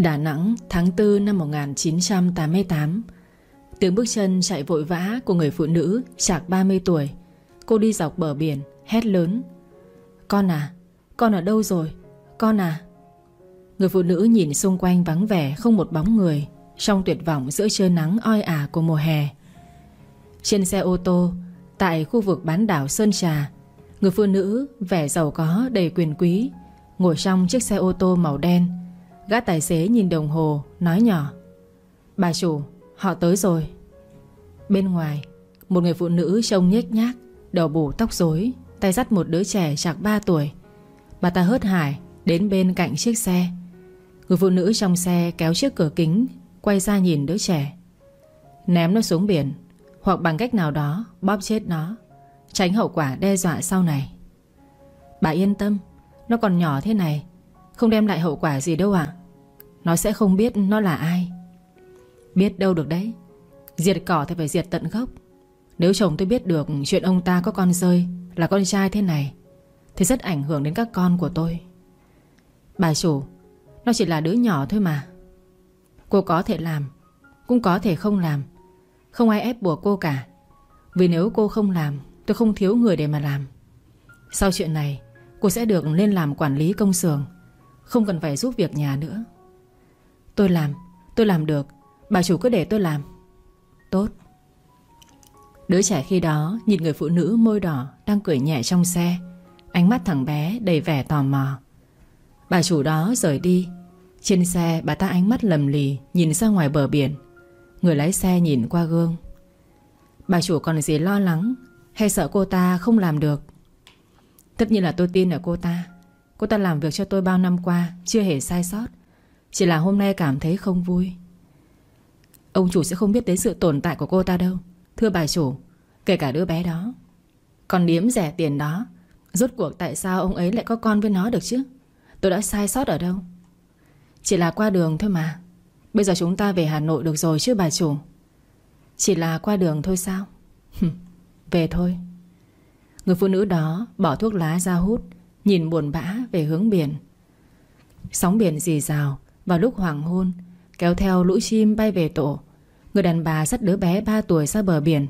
Đà Nẵng, tháng 4 năm 1988 Tiếng bước chân chạy vội vã của người phụ nữ chạc 30 tuổi. Cô đi dọc bờ biển, Hét lớn. Con à Con ở đâu rồi? Con à. Người phụ nữ nhìn xung quanh vắng vẻ, Không một bóng người, Trong tuyệt vọng giữa trưa nắng oi ả của mùa hè. Trên xe ô tô, Tại khu vực bán đảo Sơn Trà, Người phụ nữ, vẻ giàu có, đầy quyền quý, Ngồi trong chiếc xe ô tô màu đen. Gã tài xế nhìn đồng hồ, Nói nhỏ. Bà chủ, họ tới rồi. Bên ngoài, Một người phụ nữ trông nhếch nhác, Đầu bù tóc rối, Tay dắt một đứa trẻ chạc 3 tuổi. Bà ta hớt hải, Đến bên cạnh chiếc xe. Người phụ nữ trong xe kéo chiếc cửa kính, Quay ra nhìn đứa trẻ. Ném nó xuống biển, Hoặc bằng cách nào đó bóp chết nó, Tránh hậu quả đe dọa sau này. Bà yên tâm, Nó còn nhỏ thế này, Không đem lại hậu quả gì đâu ạ. Nó sẽ không biết nó là ai. Biết đâu được đấy. Diệt cỏ thì phải diệt tận gốc. Nếu chồng tôi biết được chuyện ông ta có con rơi Là con trai thế này, Thì rất ảnh hưởng đến các con của tôi. Bà chủ, Nó chỉ là đứa nhỏ thôi mà. Cô có thể làm, Cũng có thể không làm. Không ai ép buộc cô cả. Vì nếu cô không làm, Tôi không thiếu người để mà làm. Sau chuyện này, Cô sẽ được lên làm quản lý công xưởng, Không cần phải giúp việc nhà nữa. Tôi làm Tôi làm được. Bà chủ cứ để tôi làm. Tốt. Đứa trẻ khi đó nhìn người phụ nữ môi đỏ Đang cười nhẹ trong xe. Ánh mắt thằng bé đầy vẻ tò mò. Bà chủ đó rời đi. Trên xe, bà ta ánh mắt lầm lì Nhìn ra ngoài bờ biển. Người lái xe nhìn qua gương. Bà chủ còn gì lo lắng? Hay sợ cô ta không làm được? Tất nhiên là tôi tin ở cô ta. Cô ta làm việc cho tôi bao năm qua, Chưa hề sai sót. Chỉ là hôm nay cảm thấy không vui. Ông chủ sẽ không biết đến sự tồn tại của cô ta đâu, Thưa bà chủ, Kể cả đứa bé đó. Còn điếm rẻ tiền đó, Rốt cuộc tại sao ông ấy lại có con với nó được chứ? Tôi đã sai sót ở đâu? Chỉ là qua đường thôi mà. Bây giờ chúng ta về Hà Nội được rồi chứ bà chủ? Chỉ là qua đường thôi sao? Về thôi. Người phụ nữ đó bỏ thuốc lá ra hút, Nhìn buồn bã về hướng biển. Sóng biển dì rào vào lúc hoàng hôn, Kéo theo lũ chim bay về tổ, Người đàn bà dắt đứa bé 3 tuổi ra bờ biển.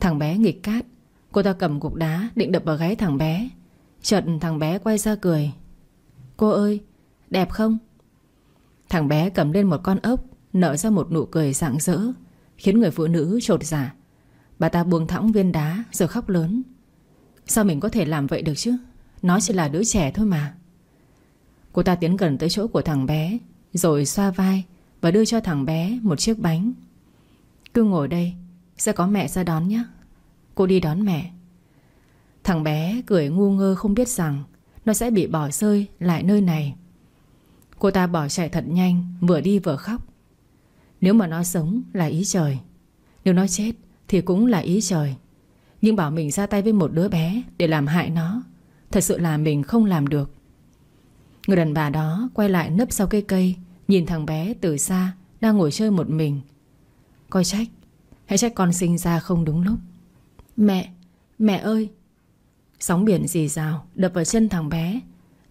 Thằng bé nghịch cát, Cô ta cầm cục đá định đập vào gáy thằng bé. Chợt thằng bé quay ra cười. Cô ơi, Đẹp không? Thằng bé cầm lên một con ốc, Nở ra một nụ cười rạng rỡ, Khiến người phụ nữ trột giả dạ. Bà ta buông thõng viên đá rồi khóc lớn. Sao mình có thể làm vậy được chứ? Nó chỉ là đứa trẻ thôi mà. Cô ta tiến gần tới chỗ của thằng bé rồi xoa vai Và đưa cho thằng bé một chiếc bánh. Cứ ngồi đây, Sẽ có mẹ ra đón nhé. Cô đi đón mẹ. Thằng bé cười ngu ngơ không biết rằng Nó sẽ bị bỏ rơi lại nơi này. Cô ta bỏ chạy thật nhanh, Vừa đi vừa khóc. Nếu mà nó sống là ý trời. Nếu nó chết thì cũng là ý trời. Nhưng bảo mình ra tay với một đứa bé Để làm hại nó, Thật sự là mình không làm được. Người đàn bà đó quay lại nấp sau cây cây Nhìn thằng bé từ xa Đang ngồi chơi một mình. Coi trách Hãy trách con sinh ra không đúng lúc? Mẹ Mẹ ơi. Sóng biển dì rào Đập vào chân thằng bé.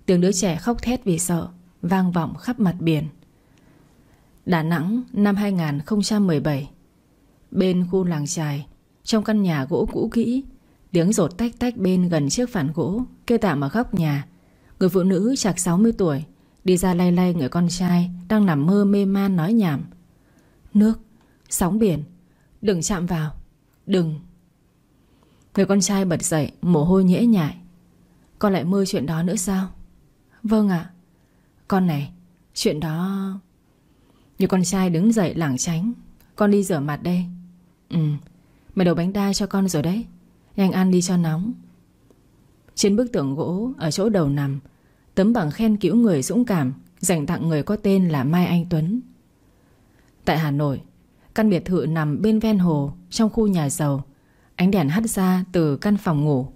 Tiếng đứa trẻ khóc thét vì sợ Vang vọng khắp mặt biển. Đà Nẵng năm 2017 Bên khu làng trài Trong căn nhà gỗ cũ kỹ Tiếng rột tách tách bên gần chiếc phản gỗ Kê tạm ở góc nhà. Người phụ nữ chạc 60 tuổi Đi ra lay lay người con trai Đang nằm mơ mê man nói nhảm. Nước, sóng biển Đừng chạm vào Đừng. Người con trai bật dậy Mồ hôi nhễ nhại. Con lại mơ chuyện đó nữa sao? Vâng ạ. Con này Chuyện đó. Như con trai đứng dậy lảng tránh. Con đi rửa mặt đây. Ừ Mày đầu bánh đa cho con rồi đấy. Nhanh ăn đi cho nóng. Trên bức tượng gỗ Ở chỗ đầu nằm Tấm bằng khen cứu người dũng cảm, Dành tặng người có tên là Mai Anh Tuấn. Tại Hà Nội, Căn biệt thự nằm bên ven hồ, Trong khu nhà giàu. Ánh đèn hắt ra từ căn phòng ngủ.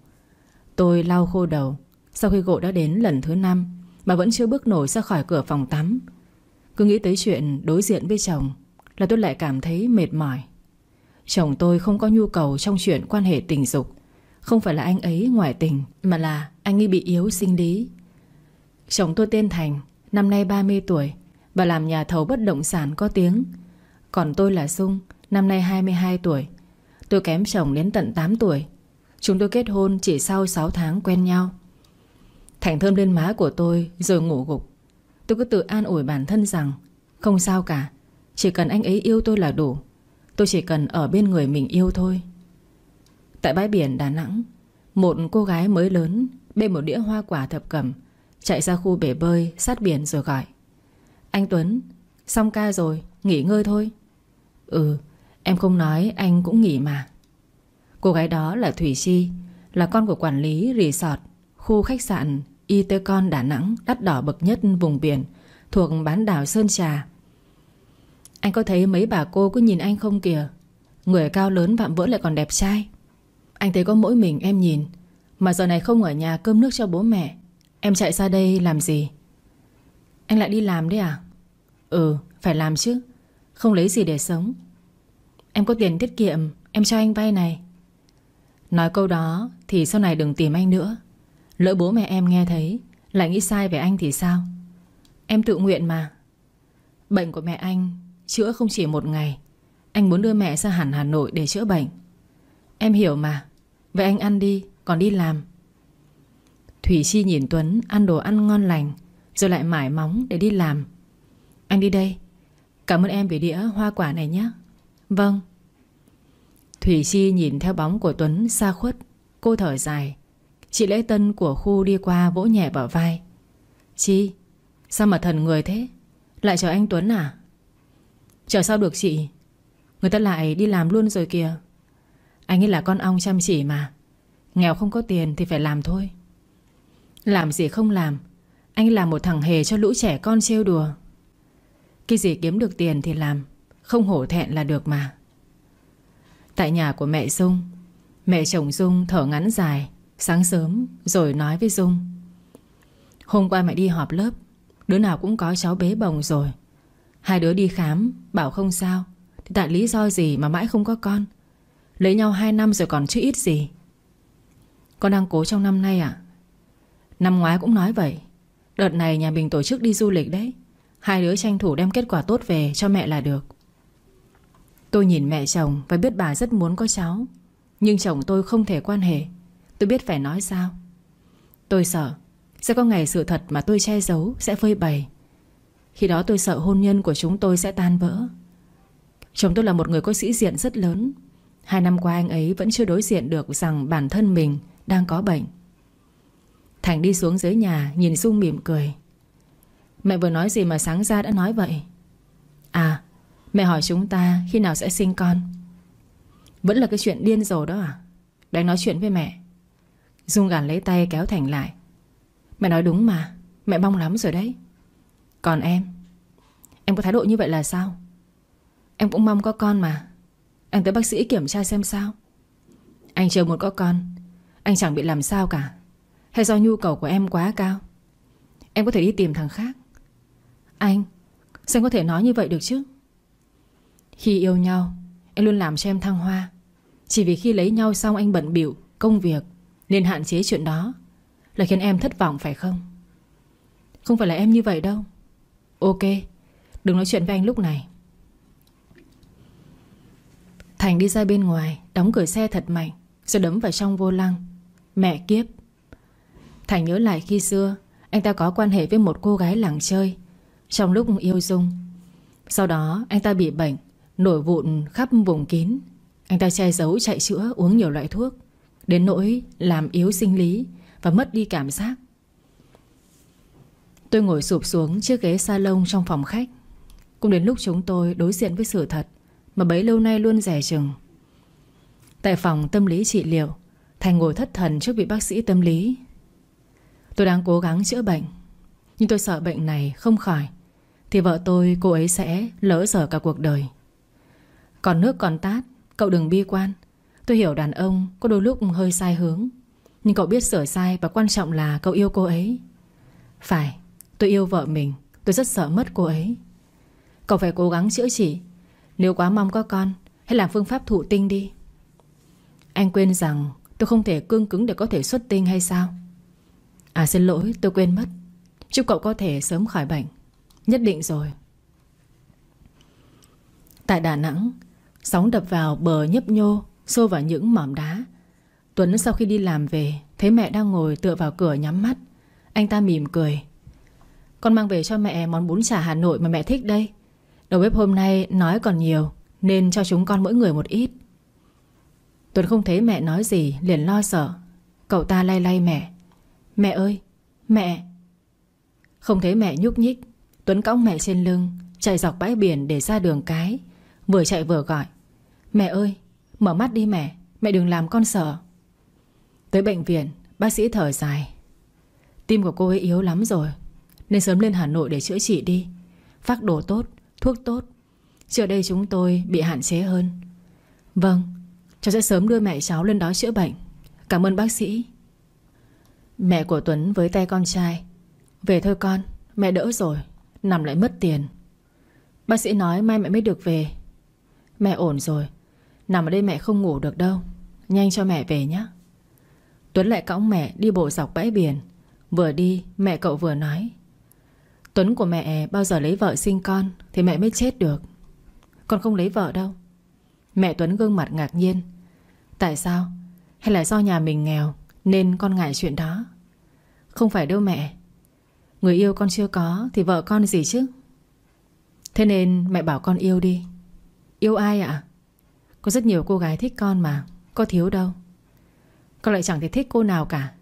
Tôi lau khô đầu. Sau khi gỗ đã đến lần thứ năm, Mà vẫn chưa bước nổi ra khỏi cửa phòng tắm. Cứ nghĩ tới chuyện đối diện với chồng, Là tôi lại cảm thấy mệt mỏi. Chồng tôi không có nhu cầu trong chuyện quan hệ tình dục. Không phải là anh ấy ngoại tình, Mà là anh ấy bị yếu sinh lý. Chồng tôi tên Thành, Năm nay 30 tuổi Và làm nhà thầu bất động sản có tiếng. Còn tôi là Dung Năm nay 22 tuổi. Tôi kém chồng đến tận 8 tuổi. Chúng tôi kết hôn chỉ sau 6 tháng quen nhau. Thành thơm lên má của tôi Rồi ngủ gục. Tôi cứ tự an ủi bản thân rằng, Không sao cả, Chỉ cần anh ấy yêu tôi là đủ. Tôi chỉ cần ở bên người mình yêu thôi. Tại bãi biển Đà Nẵng, Một cô gái mới lớn Bê một đĩa hoa quả thập cẩm Chạy ra khu bể bơi, sát biển rồi gọi. Anh Tuấn, Xong ca rồi, nghỉ ngơi thôi. Ừ em không nói, anh cũng nghỉ mà. Cô gái đó là Thủy Chi, Là con của quản lý resort, Khu khách sạn Itecon Đà Nẵng, Đắt đỏ bậc nhất vùng biển, Thuộc bán đảo Sơn Trà. Anh có thấy mấy bà cô cứ nhìn anh không kìa? Người cao lớn vạm vỡ lại còn đẹp trai. Anh thấy có mỗi mình em nhìn, Mà giờ này không ở nhà cơm nước cho bố mẹ. Em chạy ra đây làm gì? Anh lại đi làm đấy à? Ừ phải làm chứ. Không lấy gì để sống. Em có tiền tiết kiệm, Em cho anh vay này. Nói câu đó thì sau này đừng tìm anh nữa. Lỡ bố mẹ em nghe thấy, Lại nghĩ sai về anh thì sao? Em tự nguyện mà. Bệnh của mẹ anh, chữa không chỉ một ngày. Anh muốn đưa mẹ ra hẳn Hà Nội để chữa bệnh. Em hiểu mà. Vậy anh ăn đi, Còn đi làm. Thủy Chi nhìn Tuấn ăn đồ ăn ngon lành, Rồi lại mải móng để đi làm. Anh đi đây, Cảm ơn em vì đĩa hoa quả này nhé. Vâng. Thủy Chi nhìn theo bóng của Tuấn xa khuất, Cô thở dài. Chị lễ tân của khu đi qua vỗ nhẹ vào vai. Chi, Sao mà thần người thế? Lại chờ anh Tuấn à? Chờ sao được chị? Người ta lại đi làm luôn rồi kìa. Anh ấy là con ong chăm chỉ mà. Nghèo không có tiền thì phải làm thôi. Làm gì không làm, Anh là một thằng hề cho lũ trẻ con trêu đùa. Cái gì kiếm được tiền thì làm, Không hổ thẹn là được mà. Tại nhà của mẹ Dung, Mẹ chồng Dung thở ngắn dài, Sáng sớm rồi nói với Dung. Hôm qua mẹ đi họp lớp, Đứa nào cũng có cháu bế bồng rồi. Hai đứa đi khám, Bảo không sao, Thì tại lý do gì mà mãi không có con? Lấy nhau hai năm rồi còn chưa ít gì. Con đang cố trong năm nay à Năm ngoái cũng nói vậy. Đợt này nhà mình tổ chức đi du lịch đấy. Hai đứa tranh thủ đem kết quả tốt về cho mẹ là được. Tôi nhìn mẹ chồng Và biết bà rất muốn có cháu. Nhưng chồng tôi không thể quan hệ. Tôi biết phải nói sao. Tôi sợ Sẽ có ngày sự thật mà tôi che giấu Sẽ phơi bày. Khi đó tôi sợ hôn nhân của chúng tôi sẽ tan vỡ. Chồng tôi là một người có sĩ diện rất lớn. Hai năm qua anh ấy vẫn chưa đối diện được Rằng bản thân mình đang có bệnh. Thành đi xuống dưới nhà, Nhìn Dung mỉm cười. Mẹ vừa nói gì mà sáng ra đã nói vậy? À Mẹ hỏi chúng ta khi nào sẽ sinh con? Vẫn là cái chuyện điên rồ đó à? Đang nói chuyện với mẹ. Dung gàn lấy tay kéo Thành lại. Mẹ nói đúng mà, Mẹ mong lắm rồi đấy. Còn em? Em có thái độ như vậy là sao? Em cũng mong có con mà. Anh tới bác sĩ kiểm tra xem sao. Anh chờ muốn có con. Anh chẳng bị làm sao cả. Hay do nhu cầu của em quá cao? Em có thể đi tìm thằng khác. Anh, Sao anh có thể nói như vậy được chứ? Khi yêu nhau, em luôn làm cho em thăng hoa. Chỉ vì khi lấy nhau xong anh bận biểu Công việc, nên hạn chế chuyện đó, Là khiến em thất vọng, phải không? Không phải là em như vậy đâu. Ok, Đừng nói chuyện với anh lúc này. Thành đi ra bên ngoài, Đóng cửa xe thật mạnh, Rồi đấm vào trong vô lăng. Mẹ kiếp. Thành nhớ lại khi xưa, Anh ta có quan hệ với một cô gái làng chơi, Trong lúc yêu Dung. Sau đó, anh ta bị bệnh, Nổi vụn khắp vùng kín. Anh ta che giấu chạy chữa uống nhiều loại thuốc, Đến nỗi làm yếu sinh lý Và mất đi cảm giác. Tôi ngồi sụp xuống chiếc ghế salon trong phòng khách. Cũng đến lúc chúng tôi đối diện với sự thật Mà bấy lâu nay luôn rẻ chừng. Tại phòng tâm lý trị liệu, Thành ngồi thất thần trước vị bác sĩ tâm lý. Tôi đang cố gắng chữa bệnh. Nhưng tôi sợ bệnh này không khỏi, Thì vợ tôi, cô ấy sẽ lỡ dở cả cuộc đời. Còn nước còn tát, Cậu đừng bi quan. Tôi hiểu đàn ông có đôi lúc hơi sai hướng, Nhưng cậu biết sửa sai Và quan trọng là cậu yêu cô ấy. Phải, tôi yêu vợ mình, Tôi rất sợ mất cô ấy. Cậu phải cố gắng chữa trị. Nếu quá mong có con, Hãy làm phương pháp thụ tinh đi. Anh quên rằng tôi không thể cương cứng để có thể xuất tinh hay sao? À xin lỗi, tôi quên mất. Chúc cậu có thể sớm khỏi bệnh. Nhất định rồi. Tại Đà Nẵng, Sóng đập vào bờ nhấp nhô, Xô vào những mỏm đá. Tuấn sau khi đi làm về, Thấy mẹ đang ngồi tựa vào cửa nhắm mắt. Anh ta mỉm cười. Con mang về cho mẹ món bún chả Hà Nội mà mẹ thích đây. Đầu bếp hôm nay nói còn nhiều, Nên cho chúng con mỗi người một ít. Tuấn không thấy mẹ nói gì, Liền lo sợ. Cậu ta lay lay mẹ. Mẹ ơi, Mẹ. Không thấy mẹ nhúc nhích, Tuấn cõng mẹ trên lưng, Chạy dọc bãi biển để ra đường cái. Vừa chạy vừa gọi, Mẹ ơi, Mở mắt đi mẹ Mẹ đừng làm con sợ. Tới bệnh viện, Bác sĩ thở dài. Tim của cô ấy yếu lắm rồi, Nên sớm lên Hà Nội để chữa trị đi. Phác đồ tốt, Thuốc tốt. Trước đây chúng tôi bị hạn chế hơn. Vâng Cháu sẽ sớm đưa mẹ cháu lên đó chữa bệnh. Cảm ơn bác sĩ. Mẹ của Tuấn với tay con trai. Về thôi con, Mẹ đỡ rồi, Nằm lại mất tiền. Bác sĩ nói mai mẹ mới được về. Mẹ ổn rồi, Nằm ở đây mẹ không ngủ được đâu. Nhanh cho mẹ về nhé Tuấn lại cõng mẹ đi bộ dọc bãi biển. Vừa đi, mẹ cậu vừa nói. Tuấn của mẹ bao giờ lấy vợ sinh con Thì mẹ mới chết được. Con không lấy vợ đâu. Mẹ Tuấn gương mặt ngạc nhiên. Tại sao? Hay là do nhà mình nghèo? Nên con ngại chuyện đó. Không phải đâu mẹ. Người yêu con chưa có Thì vợ con gì chứ? Thế nên mẹ bảo con yêu đi. Yêu ai ạ? Có rất nhiều cô gái thích con mà, Có thiếu đâu. Con lại chẳng thể thích cô nào cả.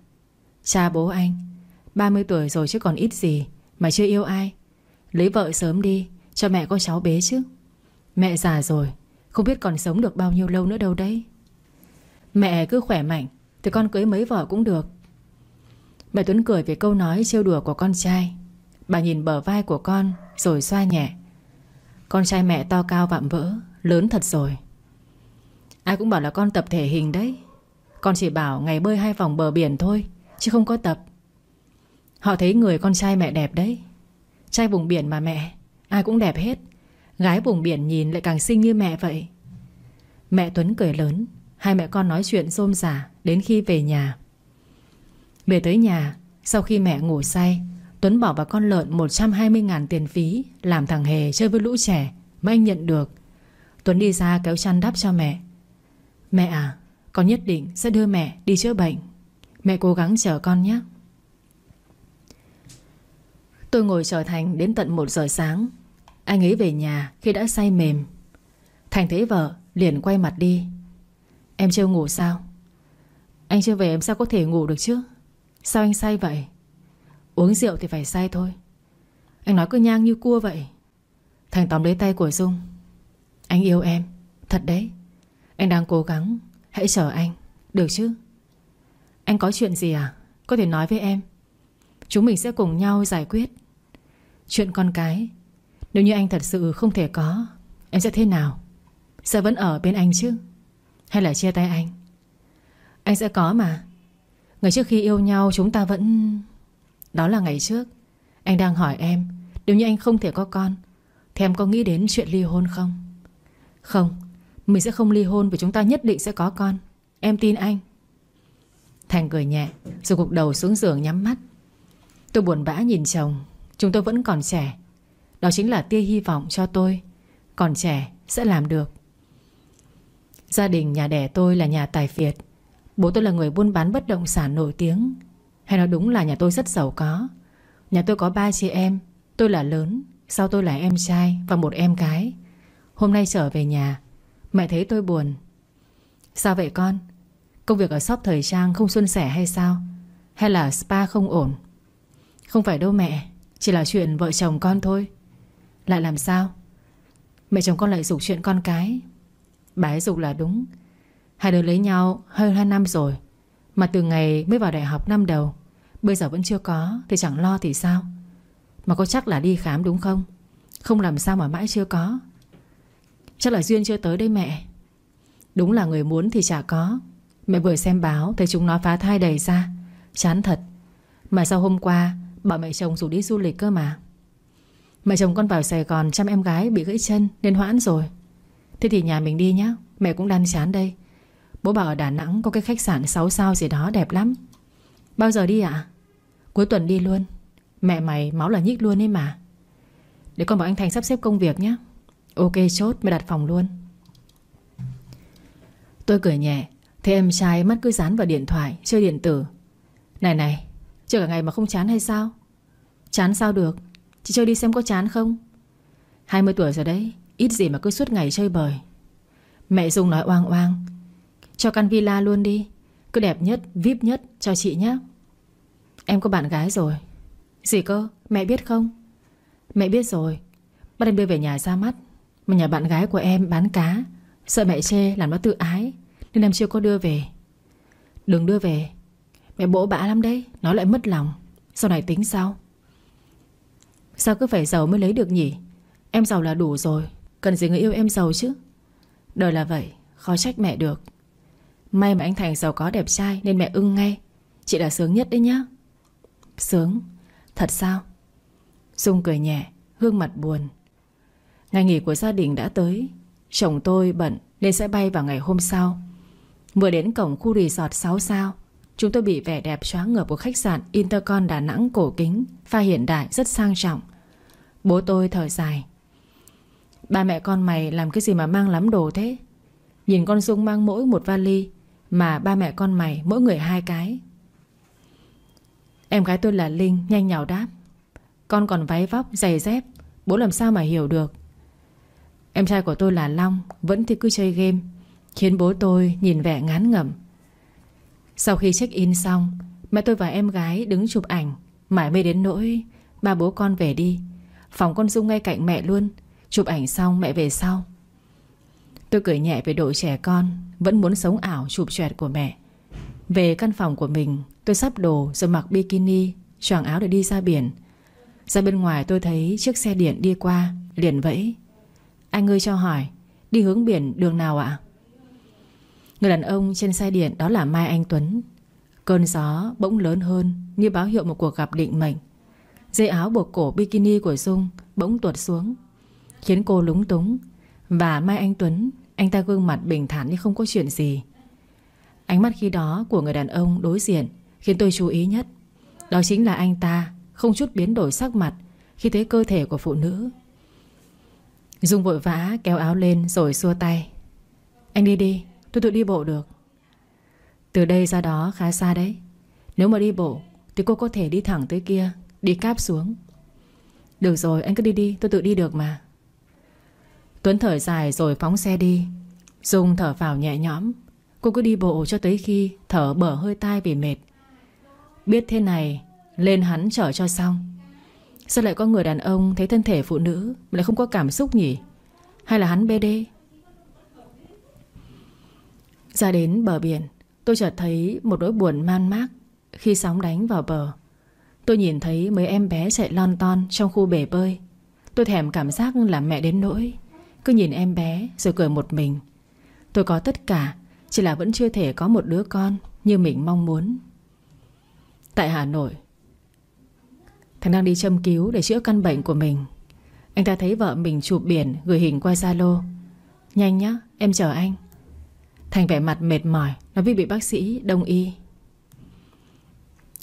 Cha bố anh 30 tuổi rồi chứ còn ít gì Mà chưa yêu ai. Lấy vợ sớm đi, Cho mẹ có cháu bế chứ. Mẹ già rồi, Không biết còn sống được bao nhiêu lâu nữa đâu đấy. Mẹ cứ khỏe mạnh thì con cưới mấy vợ cũng được. Mẹ Tuấn cười về câu nói trêu đùa của con trai. Bà nhìn bờ vai của con Rồi xoa nhẹ. Con trai mẹ to cao vạm vỡ, Lớn thật rồi. Ai cũng bảo là con tập thể hình đấy. Con chỉ bảo ngày bơi hai vòng bờ biển thôi, Chứ không có tập. Họ thấy người con trai mẹ đẹp đấy. Trai vùng biển mà mẹ, Ai cũng đẹp hết. Gái vùng biển nhìn lại càng xinh như mẹ vậy. Mẹ Tuấn cười lớn. Hai mẹ con nói chuyện rôm rả Đến khi về nhà. Về tới nhà, Sau khi mẹ ngủ say, Tuấn bỏ vào con lợn 120.000 tiền phí Làm thằng Hề chơi với lũ trẻ Mà anh nhận được. Tuấn đi ra kéo chăn đắp cho mẹ. Mẹ à Con nhất định sẽ đưa mẹ đi chữa bệnh. Mẹ cố gắng chờ con nhé. Tôi ngồi chờ Thành đến tận 1 giờ sáng. Anh ấy về nhà khi đã say mềm. Thành thấy vợ liền quay mặt đi. Em chưa ngủ sao? Anh chưa về em sao có thể ngủ được chứ? Sao anh say vậy? Uống rượu thì phải say thôi. Anh nói cứ nhang như cua vậy. Thành tóm lấy tay của Dung. Anh yêu em, Thật đấy. Anh đang cố gắng, Hãy chờ anh. Được chứ? Anh có chuyện gì à? Có thể nói với em. Chúng mình sẽ cùng nhau giải quyết. Chuyện con cái, Nếu như anh thật sự không thể có, Em sẽ thế nào? Sẽ vẫn ở bên anh chứ? Hay là chia tay anh? Anh sẽ có mà. Ngày trước khi yêu nhau, chúng ta vẫn Đó là ngày trước. Anh đang hỏi em, Nếu như anh không thể có con, Thì em có nghĩ đến chuyện ly hôn không? Không, Mình sẽ không ly hôn vì chúng ta nhất định sẽ có con. Em tin anh. Thành cười nhẹ, Rồi gục đầu xuống giường nhắm mắt. Tôi buồn bã nhìn chồng, Chúng tôi vẫn còn trẻ. Đó chính là tia hy vọng cho tôi. Còn trẻ sẽ làm được. Gia đình nhà đẻ tôi là nhà tài phiệt. Bố tôi là người buôn bán bất động sản nổi tiếng. Hay nói đúng là nhà tôi rất giàu có. Nhà tôi có ba chị em. Tôi là lớn, Sau tôi là em trai và một em gái. Hôm nay trở về nhà, Mẹ thấy tôi buồn. Sao vậy con? Công việc ở shop thời trang không xuân sẻ hay sao? Hay là spa không ổn? Không phải đâu mẹ, Chỉ là chuyện vợ chồng con thôi. Lại làm sao? Mẹ chồng con lại rủ chuyện con cái. Bà ấy dục là đúng. Hai đứa lấy nhau hơn 2 năm rồi, Mà từ ngày mới vào đại học năm đầu, Bây giờ vẫn chưa có Thì chẳng lo thì sao? Mà có chắc là đi khám đúng không? Không làm sao mà mãi chưa có. Chắc là duyên chưa tới đây mẹ. Đúng là người muốn thì chả có. Mẹ vừa xem báo Thấy chúng nó phá thai đầy ra. Chán thật. Mà sao hôm qua, Bảo mẹ chồng rủ đi du lịch cơ mà. Mẹ chồng con vào Sài Gòn chăm em gái bị gãy chân Nên hoãn rồi. Thế thì nhà mình đi nhá. Mẹ cũng đan chán đây. Bố bảo ở Đà Nẵng có cái khách sạn 6 sao gì đó đẹp lắm. Bao giờ đi ạ? Cuối tuần đi luôn. Mẹ mày máu là nhích luôn ấy mà. Để con bảo anh Thành sắp xếp công việc nhé Ok, chốt. Mày đặt phòng luôn. Tôi cười nhẹ. Thế em trai mắt cứ dán vào điện thoại, Chơi điện tử. Này này, Chơi cả ngày mà không chán hay sao? Chán sao được? Chị chơi đi xem có chán không? 20 tuổi rồi đấy. Ít gì mà cứ suốt ngày chơi bời. Mẹ Dung nói oang oang. Cho căn villa luôn đi. Cứ đẹp nhất, vip nhất cho chị nhé Em có bạn gái rồi. Gì cơ, mẹ biết không? Mẹ biết rồi. Bắt em đưa về nhà ra mắt. Mà nhà bạn gái của em bán cá. Sợ mẹ chê làm nó tự ái. Nên em chưa có đưa về. Đừng đưa về. Mẹ bỗ bã lắm đấy. Nó lại mất lòng. Sau này tính sao Sao cứ phải giàu mới lấy được nhỉ? Em giàu là đủ rồi. Cần gì người yêu em giàu chứ? Đời là vậy, Khó trách mẹ được. May mà anh Thành giàu có đẹp trai Nên mẹ ưng ngay. Chị là sướng nhất đấy nhá. Sướng? Thật sao? Dung cười nhẹ, Gương mặt buồn. Ngày nghỉ của gia đình đã tới. Chồng tôi bận nên sẽ bay vào ngày hôm sau. Vừa đến cổng khu resort 6 sao, Chúng tôi bị vẻ đẹp choáng ngợp của khách sạn Intercon Đà Nẵng cổ kính, Pha hiện đại rất sang trọng. Bố tôi thở dài. Ba mẹ con mày làm cái gì mà mang lắm đồ thế? Nhìn con Dung mang mỗi một vali Mà ba mẹ con mày mỗi người hai cái. Em gái tôi là Linh Nhanh nhào đáp. Con còn váy vóc, giày dép Bố làm sao mà hiểu được? Em trai của tôi là Long Vẫn thì cứ chơi game Khiến bố tôi nhìn vẻ ngán ngẩm. Sau khi check in xong Mẹ tôi và em gái đứng chụp ảnh Mãi mê đến nỗi Ba bố con về đi. Phòng con Dung ngay cạnh mẹ luôn Chụp ảnh xong mẹ về sau. Tôi cười nhẹ về độ trẻ con, Vẫn muốn sống ảo chụp choẹt của mẹ. Về căn phòng của mình, Tôi sắp đồ rồi mặc bikini, Choàng áo để đi ra biển. Ra bên ngoài tôi thấy chiếc xe điện đi qua, Liền vẫy. Anh ơi cho hỏi, Đi hướng biển đường nào ạ? Người đàn ông trên xe điện đó là Mai Anh Tuấn. Cơn gió bỗng lớn hơn Như báo hiệu một cuộc gặp định mệnh. Dây áo buộc cổ bikini của Dung Bỗng tuột xuống. Khiến cô lúng túng. Và Mai Anh Tuấn, Anh ta gương mặt bình thản như không có chuyện gì. Ánh mắt khi đó của người đàn ông đối diện Khiến tôi chú ý nhất. Đó chính là anh ta Không chút biến đổi sắc mặt Khi thấy cơ thể của phụ nữ. Dung vội vã kéo áo lên rồi xua tay. Anh đi đi, Tôi tự đi bộ được. Từ đây ra đó khá xa đấy. Nếu mà đi bộ Thì cô có thể đi thẳng tới kia, Đi cáp xuống. Được rồi, anh cứ đi đi, tôi tự đi được mà. Tuấn thở dài rồi phóng xe đi. Dung thở vào nhẹ nhõm. Cô cứ đi bộ cho tới khi Thở bở hơi tai vì mệt. Biết thế này, Lên hắn chở cho xong. Sao lại có người đàn ông thấy thân thể phụ nữ Mà lại không có cảm xúc nhỉ? Hay là hắn bê đê? Ra đến bờ biển, Tôi chợt thấy một nỗi buồn man mác Khi sóng đánh vào bờ. Tôi nhìn thấy mấy em bé chạy lon ton Trong khu bể bơi. Tôi thèm cảm giác làm mẹ đến nỗi. Cứ nhìn em bé rồi cười một mình. Tôi có tất cả, Chỉ là vẫn chưa thể có một đứa con Như mình mong muốn. Tại Hà Nội Thành đang đi châm cứu để chữa căn bệnh của mình. Anh ta thấy vợ mình chụp biển Gửi hình qua Zalo. Nhanh nhá, em chờ anh. Thành vẻ mặt mệt mỏi, Nói vì bị bác sĩ đông y.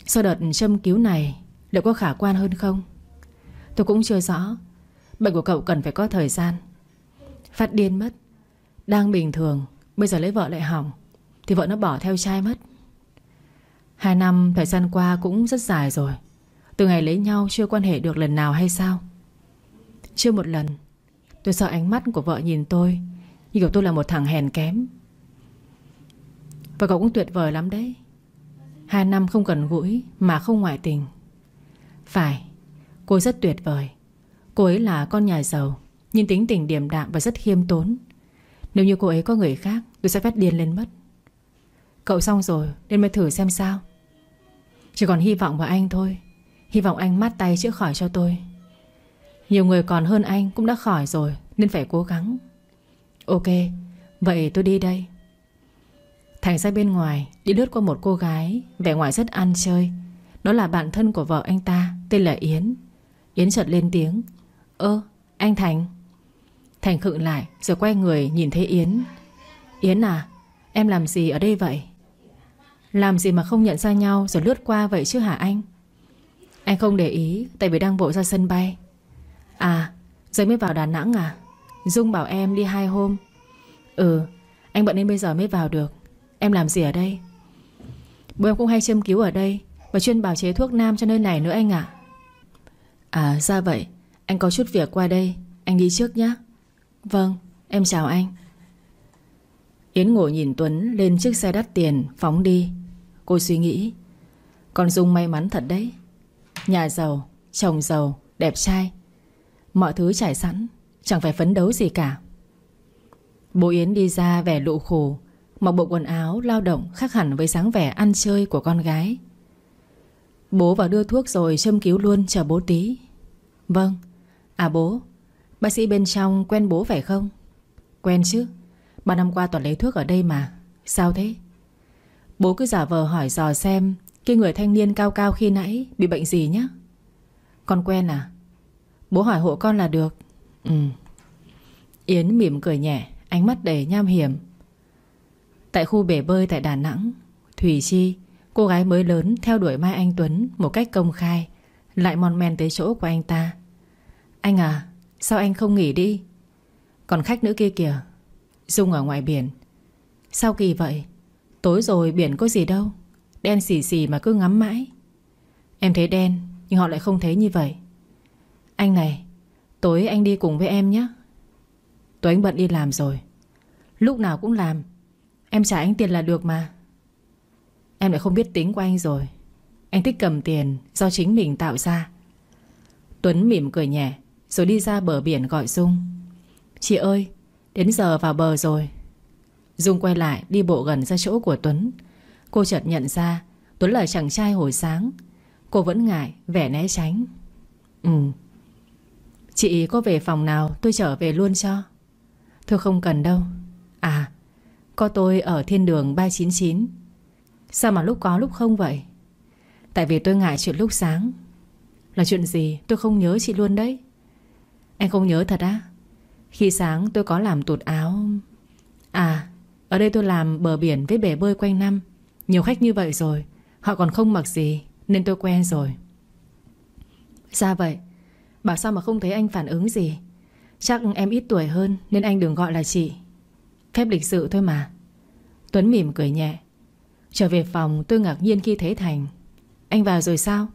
Sau đợt châm cứu này, Liệu có khả quan hơn không? Tôi cũng chưa rõ. Bệnh của cậu cần phải có thời gian. Phát điên mất. Đang bình thường, Bây giờ lấy vợ lại hỏng, Thì vợ nó bỏ theo trai mất. Hai năm, thời gian qua cũng rất dài rồi. Từ ngày lấy nhau chưa quan hệ được lần nào hay sao? Chưa một lần. Tôi sợ ánh mắt của vợ nhìn tôi, Như kiểu tôi là một thằng hèn kém. Và cậu cũng tuyệt vời lắm đấy. Hai năm không cần gũi Mà không ngoại tình. Phải, Cô rất tuyệt vời. Cô ấy là con nhà giàu. Nhưng tính tình điềm đạm và rất khiêm tốn. Nếu như cô ấy có người khác, Tôi sẽ phát điên lên mất. Cậu xong rồi, nên mới thử xem sao. Chỉ còn hy vọng vào anh thôi. Hy vọng anh mát tay chữa khỏi cho tôi. Nhiều người còn hơn anh cũng đã khỏi rồi, Nên phải cố gắng. Ok, Vậy tôi đi đây. Thành ra bên ngoài, Đi lướt qua một cô gái, Vẻ ngoài rất ăn chơi. Đó là bạn thân của vợ anh ta, Tên là Yến. Yến chợt lên tiếng. Ơ, anh Thành. Thành khựng lại, rồi quay người nhìn thấy Yến. Yến à Em làm gì ở đây vậy? Làm gì mà không nhận ra nhau Rồi lướt qua vậy chứ hả anh? Anh không để ý, Tại vì đang bộ ra sân bay. À Giờ mới vào Đà Nẵng à? Dung bảo em đi hai hôm. Ừ Anh bận đến bây giờ mới vào được. Em làm gì ở đây? Bố em cũng hay châm cứu ở đây Và chuyên bào chế thuốc nam cho nơi này nữa anh ạ. À ra vậy, Anh có chút việc qua đây, Anh đi trước nhé Vâng em chào anh. Yến ngồi nhìn Tuấn lên chiếc xe đắt tiền Phóng đi. Cô suy nghĩ Con Dung may mắn thật đấy. Nhà giàu, chồng giàu, đẹp trai. Mọi thứ trải sẵn Chẳng phải phấn đấu gì cả. Bố Yến đi ra vẻ lụ khổ Mặc bộ quần áo lao động khác hẳn với dáng vẻ ăn chơi của con gái. Bố vào đưa thuốc rồi châm cứu luôn chờ bố tí. Vâng. À bố Bác sĩ bên trong quen bố phải không? Quen chứ. Ba năm qua toàn lấy thuốc ở đây mà. Sao thế? Bố cứ giả vờ hỏi dò xem Cái người thanh niên cao cao khi nãy Bị bệnh gì nhá. Con quen à? Bố hỏi hộ con là được. Ừ. Yến mỉm cười nhẹ, Ánh mắt đầy nham hiểm. Tại khu bể bơi tại Đà Nẵng, Thủy Chi, Cô gái mới lớn theo đuổi Mai Anh Tuấn Một cách công khai, Lại mòn men tới chỗ của anh ta. Anh à Sao anh không nghỉ đi? Còn khách nữ kia kìa. Dung ở ngoài biển. Sao kỳ vậy? Tối rồi biển có gì đâu. Đen xì xì mà cứ ngắm mãi. Em thấy đen, Nhưng họ lại không thấy như vậy. Anh này, Tối anh đi cùng với em nhé. Tối anh bận đi làm rồi. Lúc nào cũng làm. Em trả anh tiền là được mà. Em lại không biết tính của anh rồi. Anh thích cầm tiền do chính mình tạo ra. Tuấn mỉm cười nhẹ. Rồi đi ra bờ biển gọi Dung. Chị ơi, Đến giờ vào bờ rồi. Dung quay lại, đi bộ gần ra chỗ của Tuấn. Cô chợt nhận ra, Tuấn là chàng trai hồi sáng. Cô vẫn ngại, vẻ né tránh. Ừ. Chị có về phòng nào, tôi trở về luôn cho. Thôi không cần đâu. À Có tôi ở thiên đường 399 Sao mà lúc có lúc không vậy? Tại vì tôi ngại chuyện lúc sáng. Là chuyện gì? Tôi không nhớ chị luôn đấy. Anh không nhớ thật á. Khi sáng tôi có làm tụt áo. À Ở đây tôi làm bờ biển với bể bơi quanh năm. Nhiều khách như vậy rồi. Họ còn không mặc gì, Nên tôi quen rồi. Ra vậy. Bảo sao mà không thấy anh phản ứng gì? Chắc em ít tuổi hơn, Nên anh đừng gọi là chị. Phép lịch sự thôi mà. Tuấn mỉm cười nhẹ. Trở về phòng, tôi ngạc nhiên khi thấy Thành. Anh vào rồi sao?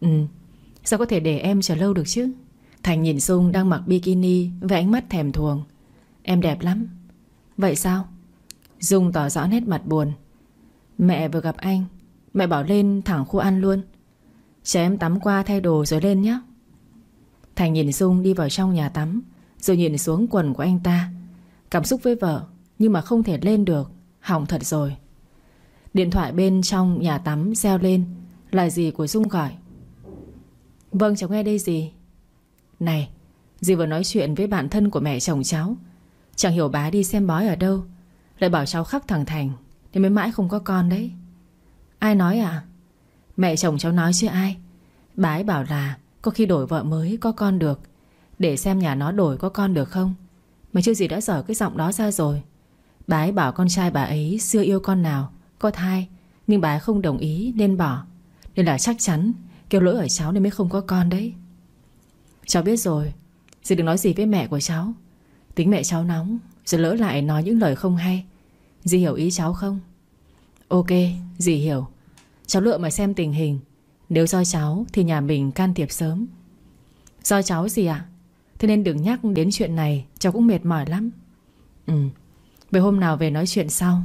Ừ. Sao có thể để em chờ lâu được chứ? Thành nhìn Dung đang mặc bikini Với ánh mắt thèm thuồng. Em đẹp lắm. Vậy sao? Dung tỏ rõ nét mặt buồn. Mẹ vừa gặp anh, Mẹ bảo lên thẳng khu ăn luôn. Chờ em tắm qua thay đồ rồi lên nhé. Thành nhìn Dung đi vào trong nhà tắm, Rồi nhìn xuống quần của anh ta. Cảm xúc với vợ, Nhưng mà không thể lên được. Hỏng thật rồi. Điện thoại bên trong nhà tắm reo lên. Là gì của Dung gọi? Vâng cháu nghe đây gì? Này, Dì vừa nói chuyện với bạn thân của mẹ chồng cháu. Chẳng hiểu bá đi xem bói ở đâu. Lại bảo cháu khắc thằng Thành Thì mới mãi không có con đấy. Ai nói à Mẹ chồng cháu nói chứ ai? Bá ấy bảo là có khi đổi vợ mới có con được, Để xem nhà nó đổi có con được không. Mà chưa gì đã dở cái giọng đó ra rồi. Bà ấy bảo con trai bà ấy xưa yêu con nào, Có thai, Nhưng bà ấy không đồng ý nên bỏ. Nên là chắc chắn, Kêu lỗi ở cháu nên mới không có con đấy. Cháu biết rồi Dì đừng nói gì với mẹ của cháu. Tính mẹ cháu nóng, Rồi lỡ lại nói những lời không hay. Dì hiểu ý cháu không? Ok, dì hiểu. Cháu lựa mà xem tình hình. Nếu do cháu thì nhà mình can thiệp sớm. Do cháu gì ạ. Thế nên đừng nhắc đến chuyện này, Cháu cũng mệt mỏi lắm. Ừ Vậy hôm nào về nói chuyện sau.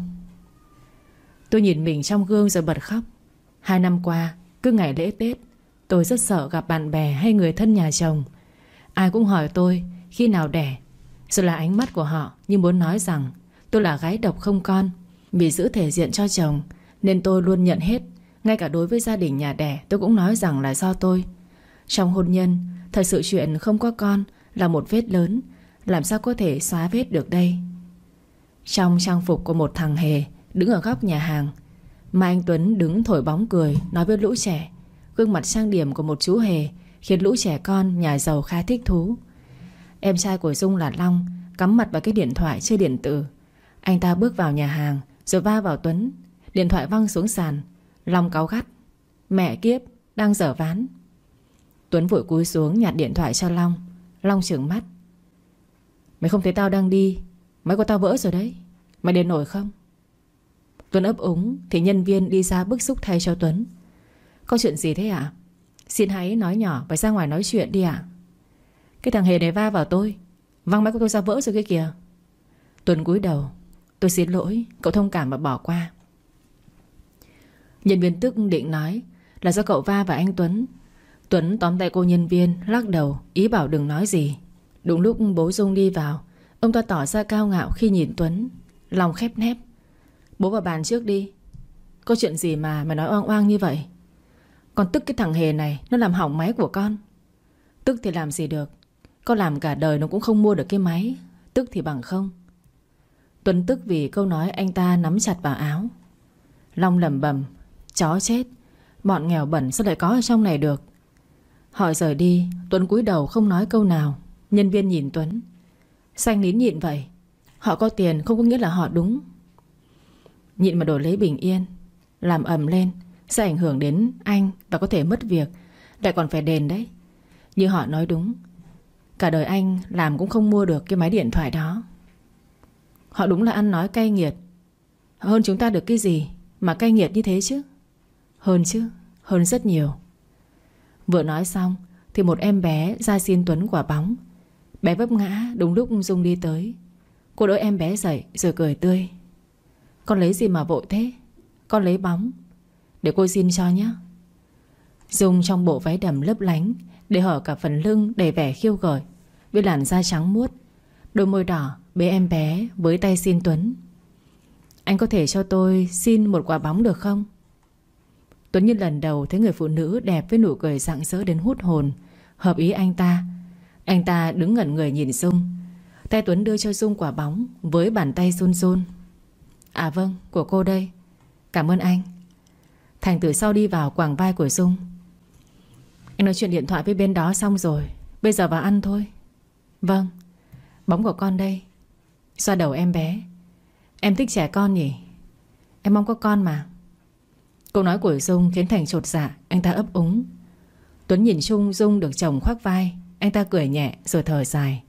Tôi nhìn mình trong gương rồi bật khóc. Hai năm qua, Cứ ngày lễ Tết, Tôi rất sợ gặp bạn bè hay người thân nhà chồng. Ai cũng hỏi tôi, Khi nào đẻ? Rồi là ánh mắt của họ như muốn nói rằng, Tôi là gái độc không con Vì giữ thể diện cho chồng, Nên tôi luôn nhận hết. Ngay cả đối với gia đình nhà đẻ, Tôi cũng nói rằng là do tôi. Trong hôn nhân, Thật sự chuyện không có con Là một vết lớn, Làm sao có thể xóa vết được đây? Trong trang phục của một thằng hề Đứng ở góc nhà hàng, Mai Anh Tuấn đứng thổi bóng cười, Nói với lũ trẻ, Gương mặt trang điểm của một chú hề Khiến lũ trẻ con, nhà giàu khá thích thú. Em trai của Dung là Long, Cắm mặt vào cái điện thoại chơi điện tử. Anh ta bước vào nhà hàng, Rồi va vào Tuấn. Điện thoại văng xuống sàn. Long cáu gắt. Mẹ kiếp, đang dở ván. Tuấn vội cúi xuống nhặt điện thoại cho Long. Long trừng mắt. Mày không thấy tao đang đi. Máy của tao vỡ rồi đấy. Mày đến nổi không? Tuấn ấp úng, Thì nhân viên đi ra bức xúc thay cho Tuấn. Có chuyện gì thế ạ? Xin hãy nói nhỏ Phải ra ngoài nói chuyện đi ạ. Cái thằng Hề này va vào tôi. Văng máy của tôi ra vỡ rồi kia kìa. Tuấn cúi đầu, Tôi xin lỗi, Cậu thông cảm và bỏ qua. Nhân viên tức định nói Là do cậu va và anh Tuấn. Tuấn tóm tay cô nhân viên, Lắc đầu, Ý bảo đừng nói gì. Đúng lúc bố Dung đi vào, Ông ta tỏ ra cao ngạo khi nhìn Tuấn, Lòng khép nép. Bố vào bàn trước đi. Có chuyện gì mà mày nói oang oang như vậy? Con tức cái thằng Hề này, Nó làm hỏng máy của con. Tức thì làm gì được? Con làm cả đời nó cũng không mua được cái máy. Tức thì bằng không. Tuấn tức vì câu nói anh ta nắm chặt vào áo. Long lầm bầm Chó chết, Bọn nghèo bẩn sao lại có ở trong này được? Họ rời đi, Tuấn cúi đầu không nói câu nào. Nhân viên nhìn Tuấn. Xanh nín nhịn vậy. Họ có tiền không có nghĩa là họ đúng. Nhịn mà đổi lấy bình yên, Làm ầm lên. Sẽ ảnh hưởng đến anh Và có thể mất việc. Lại còn phải đền đấy. Như họ nói đúng, Cả đời anh làm cũng không mua được cái máy điện thoại đó. Họ đúng là ăn nói cay nghiệt. Hơn chúng ta được cái gì Mà cay nghiệt như thế chứ? Hơn chứ, Hơn rất nhiều. Vừa nói xong Thì một em bé ra xin Tuấn quả bóng. Bé vấp ngã đúng lúc Dung đi tới. Cô đỡ em bé dậy rồi cười tươi. Con lấy gì mà vội thế? Con lấy bóng. Để cô xin cho nhé. Dung trong bộ váy đầm lấp lánh Để hở cả phần lưng đầy vẻ khiêu gợi. Với làn da trắng muốt, Đôi môi đỏ bế em bé Với tay xin Tuấn. Anh có thể cho tôi xin một quả bóng được không? Tuấn như lần đầu thấy người phụ nữ đẹp với nụ cười rạng rỡ đến hút hồn. Hợp ý anh ta. Anh ta đứng ngẩn người nhìn Dung. Tay Tuấn đưa cho Dung quả bóng Với bàn tay run run. À vâng của cô đây. Cảm ơn anh. Thành từ sau đi vào quảng vai của Dung. Anh nói chuyện điện thoại với bên đó xong rồi. Bây giờ vào ăn thôi. Vâng. Bóng của con đây. Xoa đầu em bé. Em thích trẻ con nhỉ? Em mong có con mà. Câu nói của Dung khiến Thành trột dạ. Anh ta ấp úng. Tuấn nhìn chung Dung được chồng khoác vai. Anh ta cười nhẹ rồi thở dài.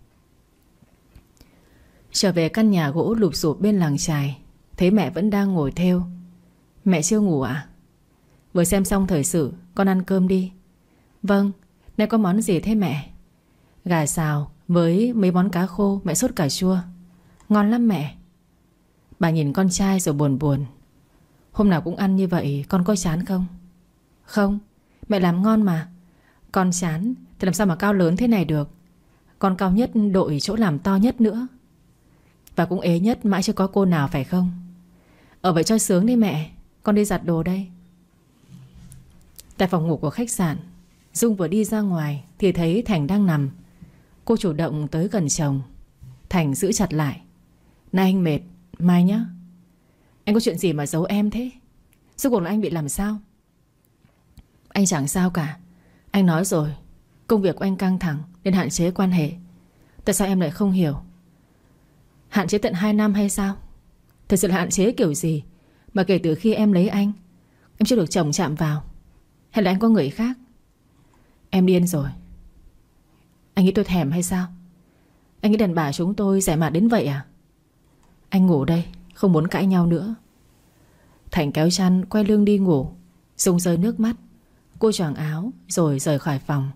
Trở về căn nhà gỗ lụp sụp bên làng trài. Thấy mẹ vẫn đang ngồi theo. Mẹ chưa ngủ à Vừa xem xong thời sự, Con ăn cơm đi. Vâng Nay có món gì thế mẹ? Gà xào với mấy món cá khô, Mẹ sốt cà chua. Ngon lắm mẹ. Bà nhìn con trai rồi buồn buồn. Hôm nào cũng ăn như vậy, con có chán không? Không, Mẹ làm ngon mà. Con chán, thì làm sao mà cao lớn thế này được? Con cao nhất đội chỗ làm to nhất nữa. Và cũng ế nhất mãi chưa có cô nào phải không? Ở vậy cho sướng đi mẹ, Con đi giặt đồ đây. Tại phòng ngủ của khách sạn, Dung vừa đi ra ngoài Thì thấy Thành đang nằm. Cô chủ động tới gần chồng. Thành giữ chặt lại. Này anh mệt, Mai nhá. Anh có chuyện gì mà giấu em thế? Rốt cuộc là anh bị làm sao? Anh chẳng sao cả. Anh nói rồi, Công việc của anh căng thẳng Nên hạn chế quan hệ. Tại sao em lại không hiểu? Hạn chế tận 2 năm hay sao? Thật sự là hạn chế kiểu gì? Mà kể từ khi em lấy anh, Em chưa được chồng chạm vào. Hay là anh có người khác? Em điên rồi. Anh nghĩ tôi thèm hay sao? Anh nghĩ đàn bà chúng tôi rẻ mạt đến vậy à? Anh ngủ đây, Không muốn cãi nhau nữa. Thành kéo chăn, quay lưng đi ngủ. Dung rơi nước mắt. Cô choàng áo, rồi rời khỏi phòng.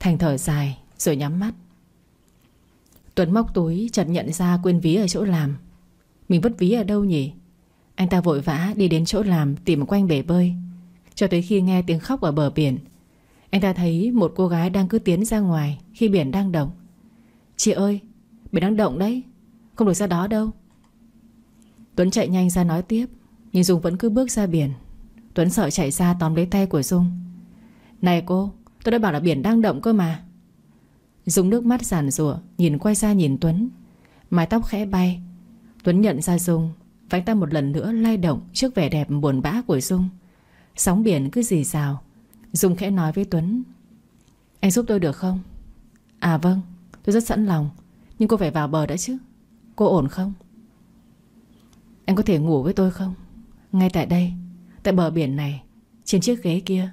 Thành thở dài, rồi nhắm mắt. Tuấn móc túi, chợt nhận ra quên ví ở chỗ làm. Mình vứt ví ở đâu nhỉ? Anh ta vội vã đi đến chỗ làm, Tìm quanh bể bơi. Cho tới khi nghe tiếng khóc ở bờ biển. Anh ta thấy một cô gái đang cứ tiến ra ngoài Khi biển đang động. Chị ơi, Biển đang động đấy, Không được ra đó đâu. Tuấn chạy nhanh ra nói tiếp, Nhưng Dung vẫn cứ bước ra biển. Tuấn sợ chạy ra tóm lấy tay của Dung. Này cô, Tôi đã bảo là biển đang động cơ mà. Dung nước mắt giàn rủa Nhìn quay ra nhìn Tuấn. Mái tóc khẽ bay. Tuấn nhận ra Dung Và anh ta một lần nữa lay động Trước vẻ đẹp buồn bã của Dung. Sóng biển cứ dì rào Dung khẽ nói với Tuấn, Anh giúp tôi được không? À vâng tôi rất sẵn lòng. Nhưng cô phải vào bờ đã chứ. Cô ổn không? Anh có thể ngủ với tôi không? Ngay tại đây, Tại bờ biển này, Trên chiếc ghế kia.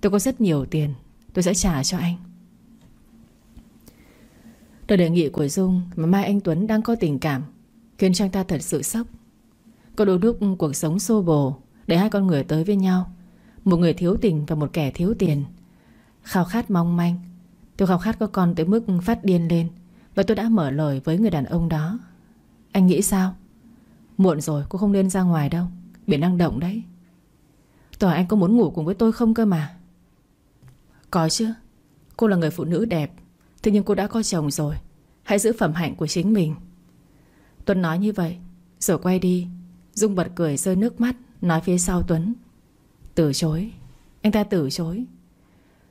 Tôi có rất nhiều tiền, Tôi sẽ trả cho anh. Lời đề nghị của Dung Mà Mai Anh Tuấn đang có tình cảm Khiến cho anh ta thật sự sốc. Cô đôi đúc cuộc sống xô bồ để hai con người tới với nhau. Một người thiếu tình và một kẻ thiếu tiền. Khao khát mong manh. Tôi khao khát có con tới mức phát điên lên. Và tôi đã mở lời với người đàn ông đó. Anh nghĩ sao? Muộn rồi, cô không nên ra ngoài đâu. Biển đang động đấy. Tôi hỏi anh có muốn ngủ cùng với tôi không cơ mà? Có chứ. Cô là người phụ nữ đẹp. Thế nhưng cô đã có chồng rồi. Hãy giữ phẩm hạnh của chính mình. Tuấn nói như vậy. Rồi quay đi. Dung bật cười rơi nước mắt. Nói phía sau Tuấn. Từ chối. Anh ta từ chối.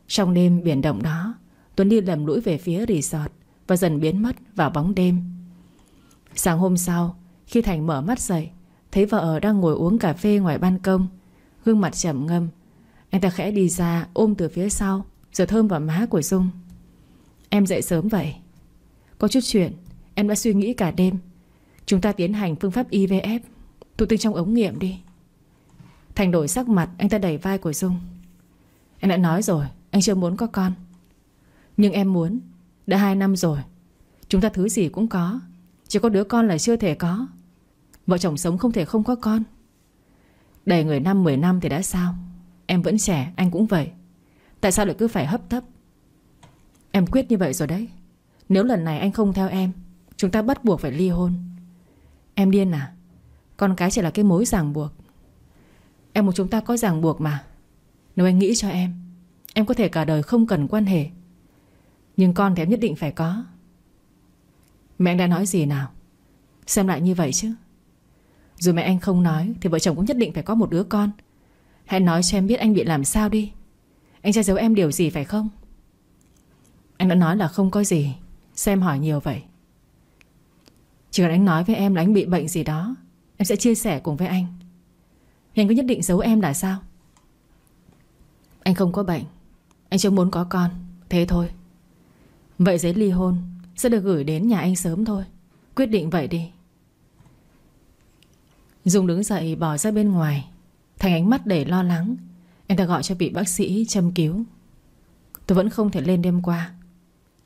Trong đêm biển động đó, Tuấn đi lầm lũi về phía resort Và dần biến mất vào bóng đêm. Sáng hôm sau, Khi Thành mở mắt dậy, Thấy vợ đang ngồi uống cà phê ngoài ban công, Gương mặt trầm ngâm. Anh ta khẽ đi ra, ôm từ phía sau Rồi thơm vào má của Dung. Em dậy sớm vậy? Có chút chuyện, Em đã suy nghĩ cả đêm. Chúng ta tiến hành phương pháp IVF Tụ tinh trong ống nghiệm đi. Thành đổi sắc mặt, Anh ta đẩy vai của Dung. Em đã nói rồi, Anh chưa muốn có con. Nhưng em muốn, Đã hai năm rồi. Chúng ta thứ gì cũng có, Chỉ có đứa con là chưa thể có. Vợ chồng sống không thể không có con. Đầy người năm 10 năm thì đã sao? Em vẫn trẻ, anh cũng vậy. Tại sao lại cứ phải hấp tấp? Em quyết như vậy rồi đấy. Nếu lần này anh không theo em, Chúng ta bắt buộc phải ly hôn. Em điên à? Con cái chỉ là cái mối ràng buộc. Em muốn chúng ta có ràng buộc mà. Nếu anh nghĩ cho em Em có thể cả đời không cần quan hệ. Nhưng con thì em nhất định phải có. Mẹ anh đã nói gì nào? Xem lại như vậy chứ. Dù mẹ anh không nói, Thì vợ chồng cũng nhất định phải có một đứa con. Hãy nói cho em biết anh bị làm sao đi. Anh che giấu em điều gì phải không? Anh đã nói là không có gì. Xem hỏi nhiều vậy. Chỉ cần anh nói với em là anh bị bệnh gì đó, Em sẽ chia sẻ cùng với anh. Nhưng anh có nhất định giấu em là sao? Anh không có bệnh. Anh chưa muốn có con. Thế thôi. Vậy giấy ly hôn Sẽ được gửi đến nhà anh sớm thôi. Quyết định vậy đi. Dung đứng dậy bỏ ra bên ngoài. Thành ánh mắt để lo lắng. Anh ta gọi cho vị bác sĩ châm cứu. Tôi vẫn không thể lên đêm qua.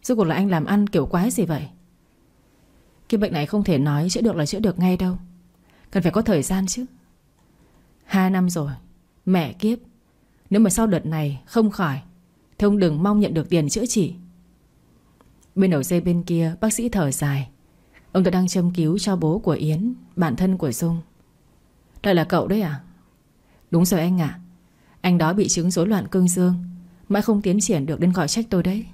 Rốt cuộc là anh làm ăn kiểu quái gì vậy? Cái bệnh này không thể nói chữa được là chữa được ngay đâu. Cần phải có thời gian chứ. Hai năm rồi, Mẹ kiếp. Nếu mà sau đợt này không khỏi, Thì ông đừng mong nhận được tiền chữa trị. Bên đầu dây bên kia, Bác sĩ thở dài. Ông ta đang châm cứu cho bố của Yến, Bạn thân của Dung. Đây là cậu đấy à Đúng rồi anh ạ. Anh đó bị chứng rối loạn cương dương, Mãi không tiến triển được đến gọi trách tôi đấy.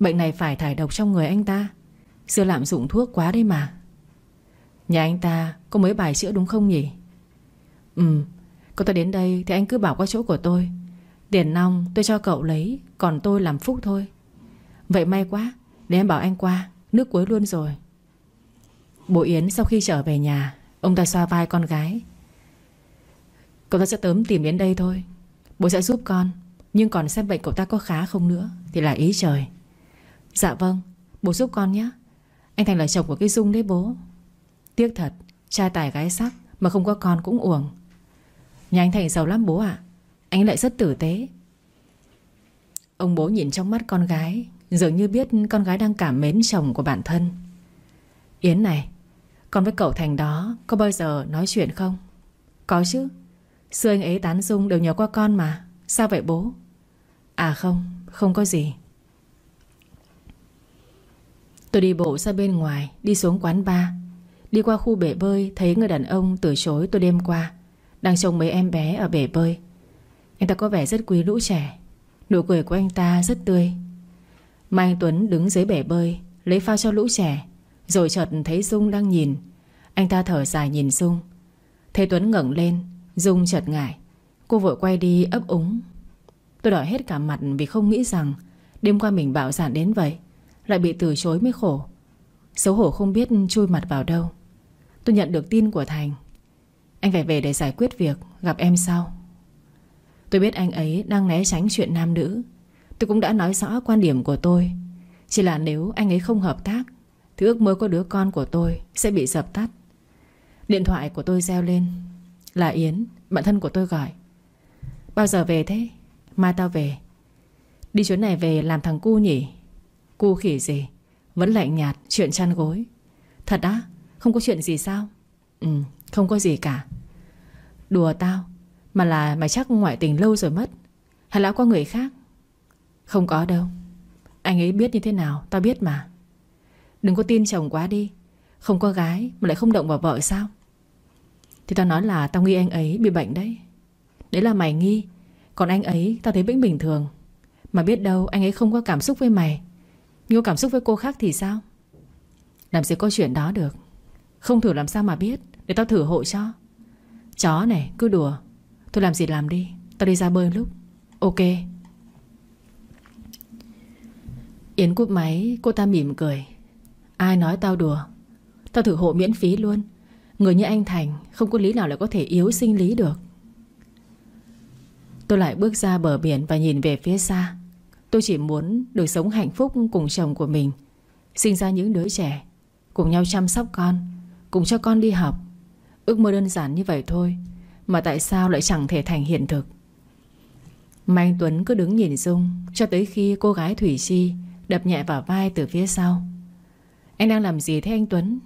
Bệnh này phải thải độc trong người anh ta. Xưa lạm dụng thuốc quá đấy mà. Nhà anh ta có mấy bài chữa đúng không nhỉ? Ừ Cậu ta đến đây thì anh cứ bảo qua chỗ của tôi. Tiền nong tôi cho cậu lấy, Còn tôi làm phúc thôi. Vậy may quá, Để em bảo anh qua, Nước cuối luôn rồi. Bộ Yến sau khi trở về nhà, Ông ta xoa vai con gái. Cậu ta sẽ tớm tìm đến đây thôi. Bố sẽ giúp con, Nhưng còn xem bệnh cậu ta có khá không nữa Thì là ý trời. Dạ vâng Bố giúp con nhé. Anh Thành là chồng của cái Dung đấy bố. Tiếc thật, Trai tài gái sắc Mà không có con cũng uổng. Nhà anh Thành giàu lắm bố ạ. Anh lại rất tử tế. Ông bố nhìn trong mắt con gái, Dường như biết con gái đang cảm mến chồng của bản thân. Yến này, Con với cậu Thành đó Có bao giờ nói chuyện không? Có chứ. Xưa anh ấy tán dung đều nhờ qua con mà. Sao vậy bố? À không Không có gì. Tôi đi bộ ra bên ngoài, Đi xuống quán bar. Đi qua khu bể bơi, Thấy người đàn ông từ chối tôi đêm qua. Đang trông mấy em bé ở bể bơi. Anh ta có vẻ rất quý lũ trẻ. Nụ cười của anh ta rất tươi. Mai Anh Tuấn đứng dưới bể bơi, Lấy phao cho lũ trẻ, Rồi chợt thấy Dung đang nhìn. Anh ta thở dài nhìn Dung. Thấy Tuấn ngẩng lên, Dung chợt ngại. Cô vội quay đi ấp úng. Tôi đỏ hết cả mặt vì không nghĩ rằng Đêm qua mình bạo sản đến vậy, lại bị từ chối mới khổ. Xấu hổ không biết chui mặt vào đâu. Tôi nhận được tin của Thành. Anh phải về để giải quyết việc Gặp em sau. Tôi biết anh ấy đang né tránh chuyện nam nữ. Tôi cũng đã nói rõ quan điểm của tôi. Chỉ là nếu anh ấy không hợp tác Thì ước mơ có đứa con của tôi Sẽ bị dập tắt. Điện thoại của tôi reo lên. Là Yến, bạn thân của tôi gọi. Bao giờ về thế? Mai tao về. Đi chuyến này về làm thằng cu nhỉ? Cu khỉ gì? Vẫn lạnh nhạt chuyện chăn gối. Thật á? Không có chuyện gì sao? Ừ không có gì cả. Đùa tao, Mà là mày chắc ngoại tình lâu rồi mất. Hay là có người khác? Không có đâu. Anh ấy biết như thế nào, Tao biết mà. Đừng có tin chồng quá đi. Không có gái mà lại không động vào vợ sao? Thì tao nói là tao nghi anh ấy bị bệnh đấy. Đấy là mày nghi. Còn anh ấy, tao thấy vẫn bình thường. Mà biết đâu anh ấy không có cảm xúc với mày. Nhưng có cảm xúc với cô khác thì sao? Làm gì có chuyện đó được. Không thử làm sao mà biết. Để tao thử hộ cho. Chó này, cứ đùa. Thôi làm gì làm đi. Tao đi ra bơi lúc. Ok. Yến cúp máy, cô ta mỉm cười. Ai nói tao đùa? Tao thử hộ miễn phí luôn. Người như anh Thành, Không có lý nào lại có thể yếu sinh lý được. Tôi lại bước ra bờ biển Và nhìn về phía xa. Tôi chỉ muốn được sống hạnh phúc cùng chồng của mình, Sinh ra những đứa trẻ, Cùng nhau chăm sóc con, Cùng cho con đi học. Ước mơ đơn giản như vậy thôi, Mà tại sao lại chẳng thể thành hiện thực? Mà anh Tuấn cứ đứng nhìn Dung Cho tới khi cô gái Thủy Chi Đập nhẹ vào vai từ phía sau. Anh đang làm gì thế anh Tuấn?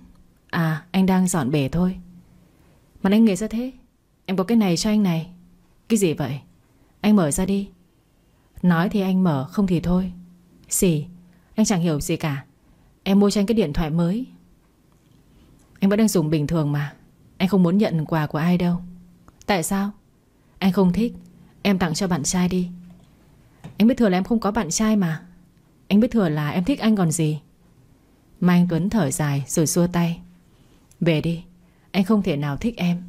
À anh đang dọn bể thôi. Mà anh nghĩ ra thế? Em có cái này cho anh này. Cái gì vậy? Anh mở ra đi. Nói thì anh mở, không thì thôi. Xì, Anh chẳng hiểu gì cả. Em mua cho anh cái điện thoại mới. Anh vẫn đang dùng bình thường mà. Anh không muốn nhận quà của ai đâu. Tại sao? Anh không thích. Em tặng cho bạn trai đi. Anh biết thừa là em không có bạn trai mà. Anh biết thừa là em thích anh còn gì. Mai Anh Tuấn thở dài rồi xua tay. Về đi. Anh không thể nào thích em.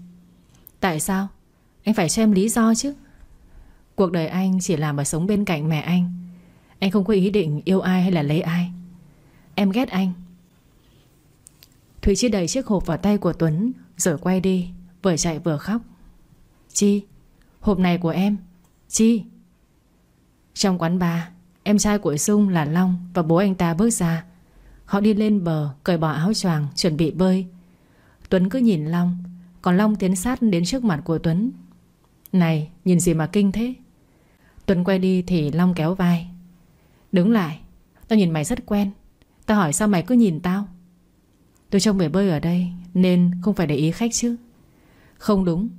Tại sao? Anh phải cho em lý do chứ. Cuộc đời anh chỉ làm và sống bên cạnh mẹ anh. Anh không có ý định yêu ai hay là lấy ai. Em ghét anh. Thủy chia đẩy chiếc hộp vào tay của Tuấn rồi quay đi, Vừa chạy vừa khóc. Chi, Hộp này của em. Chi. Trong quán bar, Em trai của Dung là Long Và bố anh ta bước ra. Họ đi lên bờ, Cởi bỏ áo choàng, Chuẩn bị bơi. Tuấn cứ nhìn Long, Còn Long tiến sát đến trước mặt của Tuấn. Này, nhìn gì mà kinh thế? Tuấn quay đi thì Long kéo vai. Đứng lại, Tao nhìn mày rất quen. Tao hỏi sao mày cứ nhìn tao? Tôi trông bể bơi ở đây, Nên không phải để ý khách chứ. Không đúng.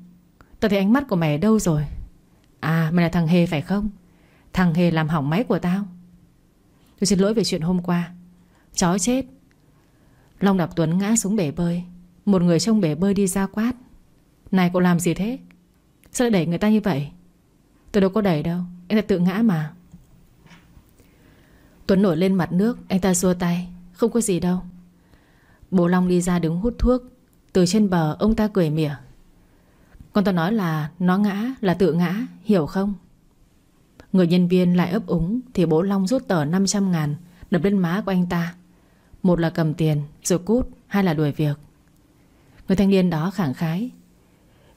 Tao thấy ánh mắt của mày ở đâu rồi? À mày là thằng Hề phải không? Thằng Hề làm hỏng máy của tao. Tôi xin lỗi về chuyện hôm qua. Chó chết. Long đạp Tuấn ngã xuống bể bơi. Một người trong bể bơi đi ra quát. Này, cậu làm gì thế? Sao lại đẩy người ta như vậy? Tôi đâu có đẩy đâu. Anh ta tự ngã mà. Tuấn nổi lên mặt nước. Anh ta xua tay. Không có gì đâu. Bố Long đi ra đứng hút thuốc. Từ trên bờ, ông ta cười mỉa. Con tao nói là nó ngã, là tự ngã, Hiểu không? Người nhân viên lại ấp úng Thì bố Long rút tờ 500 ngàn, Đập lên má của anh ta. Một là cầm tiền, rồi cút, Hai là đuổi việc. Người thanh niên đó khẳng khái.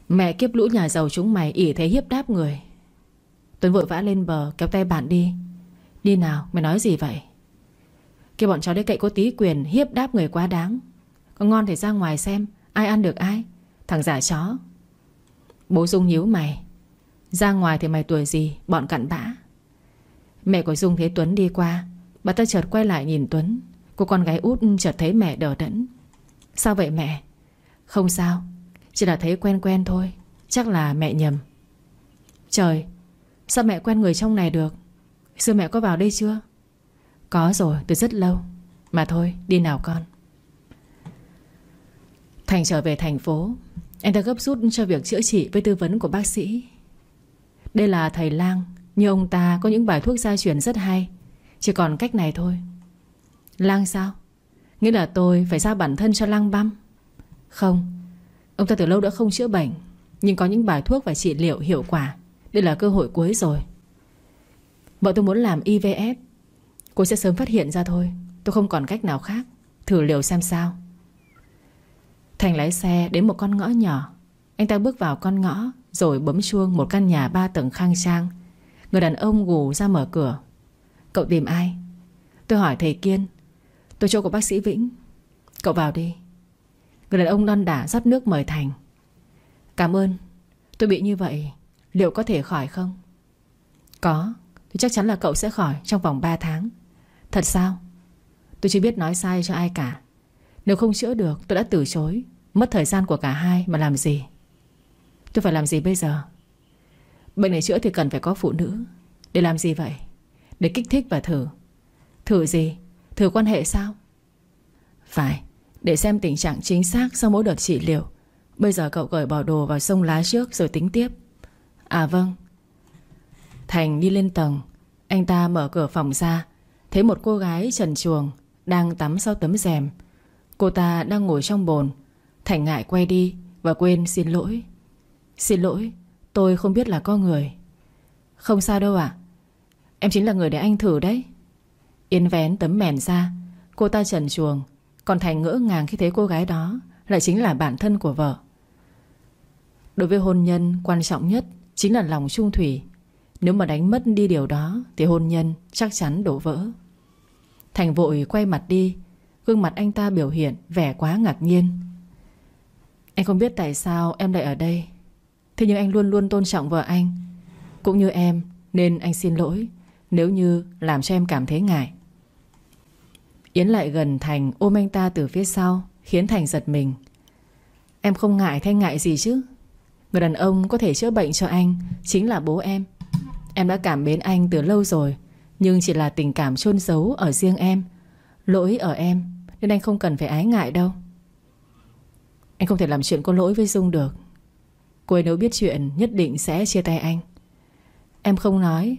Mẹ kiếp lũ nhà giàu chúng mày ỉ thế hiếp đáp người. Tuấn vội vã lên bờ, kéo tay bạn đi. Đi nào, mày nói gì vậy? Kêu bọn cháu đi cậy có tí quyền Hiếp đáp người quá đáng. Có ngon thì ra ngoài xem, Ai ăn được ai. Thằng giả chó. Bố Dung nhíu mày. Ra ngoài thì mày tuổi gì, Bọn cặn bã. Mẹ của Dung thấy Tuấn đi qua, Bà ta chợt quay lại nhìn Tuấn. Cô con gái út chợt thấy mẹ đờ đẫn. Sao vậy mẹ? Không sao, Chỉ là thấy quen quen thôi. Chắc là mẹ nhầm. Trời, Sao mẹ quen người trong này được? Xưa mẹ có vào đây chưa? Có rồi, từ rất lâu. Mà thôi, đi nào con. Thành trở về thành phố. Anh ta gấp rút cho việc chữa trị Với tư vấn của bác sĩ. Đây là thầy lang. Như ông ta, có những bài thuốc gia truyền rất hay. Chỉ còn cách này thôi. Lang sao? Nghĩa là tôi phải giao bản thân cho lang băm. Không. Ông ta từ lâu đã không chữa bệnh, Nhưng có những bài thuốc và trị liệu hiệu quả. Đây là cơ hội cuối rồi. Vợ tôi muốn làm IVF Cô sẽ sớm phát hiện ra thôi. Tôi không còn cách nào khác. Thử liều xem sao. Thành lái xe đến một con ngõ nhỏ. Anh ta bước vào con ngõ Rồi bấm chuông một căn nhà ba tầng khang trang. Người đàn ông gù ra mở cửa. Cậu tìm ai? Tôi hỏi thầy Kiên. Tôi chỗ của bác sĩ Vĩnh. Cậu vào đi. Người đàn ông đon đả rót nước mời Thành. Cảm ơn. Tôi bị như vậy, Liệu có thể khỏi không? Có. Tôi chắc chắn là cậu sẽ khỏi trong vòng 3 tháng. Thật sao? Tôi chưa biết nói sai cho ai cả. Nếu không chữa được, tôi đã từ chối. Mất thời gian của cả hai mà làm gì? Tôi phải làm gì bây giờ? Bệnh này chữa thì cần phải có phụ nữ. Để làm gì vậy? Để kích thích và thử. Thử gì? Thử quan hệ sao? Phải, Để xem tình trạng chính xác sau mỗi đợt trị liệu. Bây giờ cậu cởi bỏ đồ vào sông lá trước rồi tính tiếp. À vâng. Thành đi lên tầng. Anh ta mở cửa phòng ra. Thấy một cô gái trần chuồng Đang tắm sau tấm rèm. Cô ta đang ngồi trong bồn. Thành ngại quay đi Và quên xin lỗi. Xin lỗi, Tôi không biết là có người. Không sao đâu ạ. Em chính là người để anh thử đấy. Yên vén tấm mền ra. Cô ta trần chuồng Còn Thành ngỡ ngàng khi thấy cô gái đó Lại chính là bản thân của vợ. Đối với hôn nhân quan trọng nhất Chính là lòng trung thủy. Nếu mà đánh mất đi điều đó, Thì hôn nhân chắc chắn đổ vỡ. Thành vội quay mặt đi, Gương mặt anh ta biểu hiện vẻ quá ngạc nhiên. Anh không biết tại sao em lại ở đây. Thế nhưng anh luôn luôn tôn trọng vợ anh. Cũng như em, Nên anh xin lỗi, Nếu như làm cho em cảm thấy ngại. Yến lại gần Thành ôm anh ta từ phía sau, Khiến Thành giật mình. Em không ngại thay ngại gì chứ? Người đàn ông có thể chữa bệnh cho anh Chính là bố em. Em đã cảm mến anh từ lâu rồi, Nhưng chỉ là tình cảm chôn giấu ở riêng em. Lỗi ở em, Nên anh không cần phải ái ngại đâu. Anh không thể làm chuyện có lỗi với Dung được. Cô ấy nếu biết chuyện, Nhất định sẽ chia tay anh. Em không nói,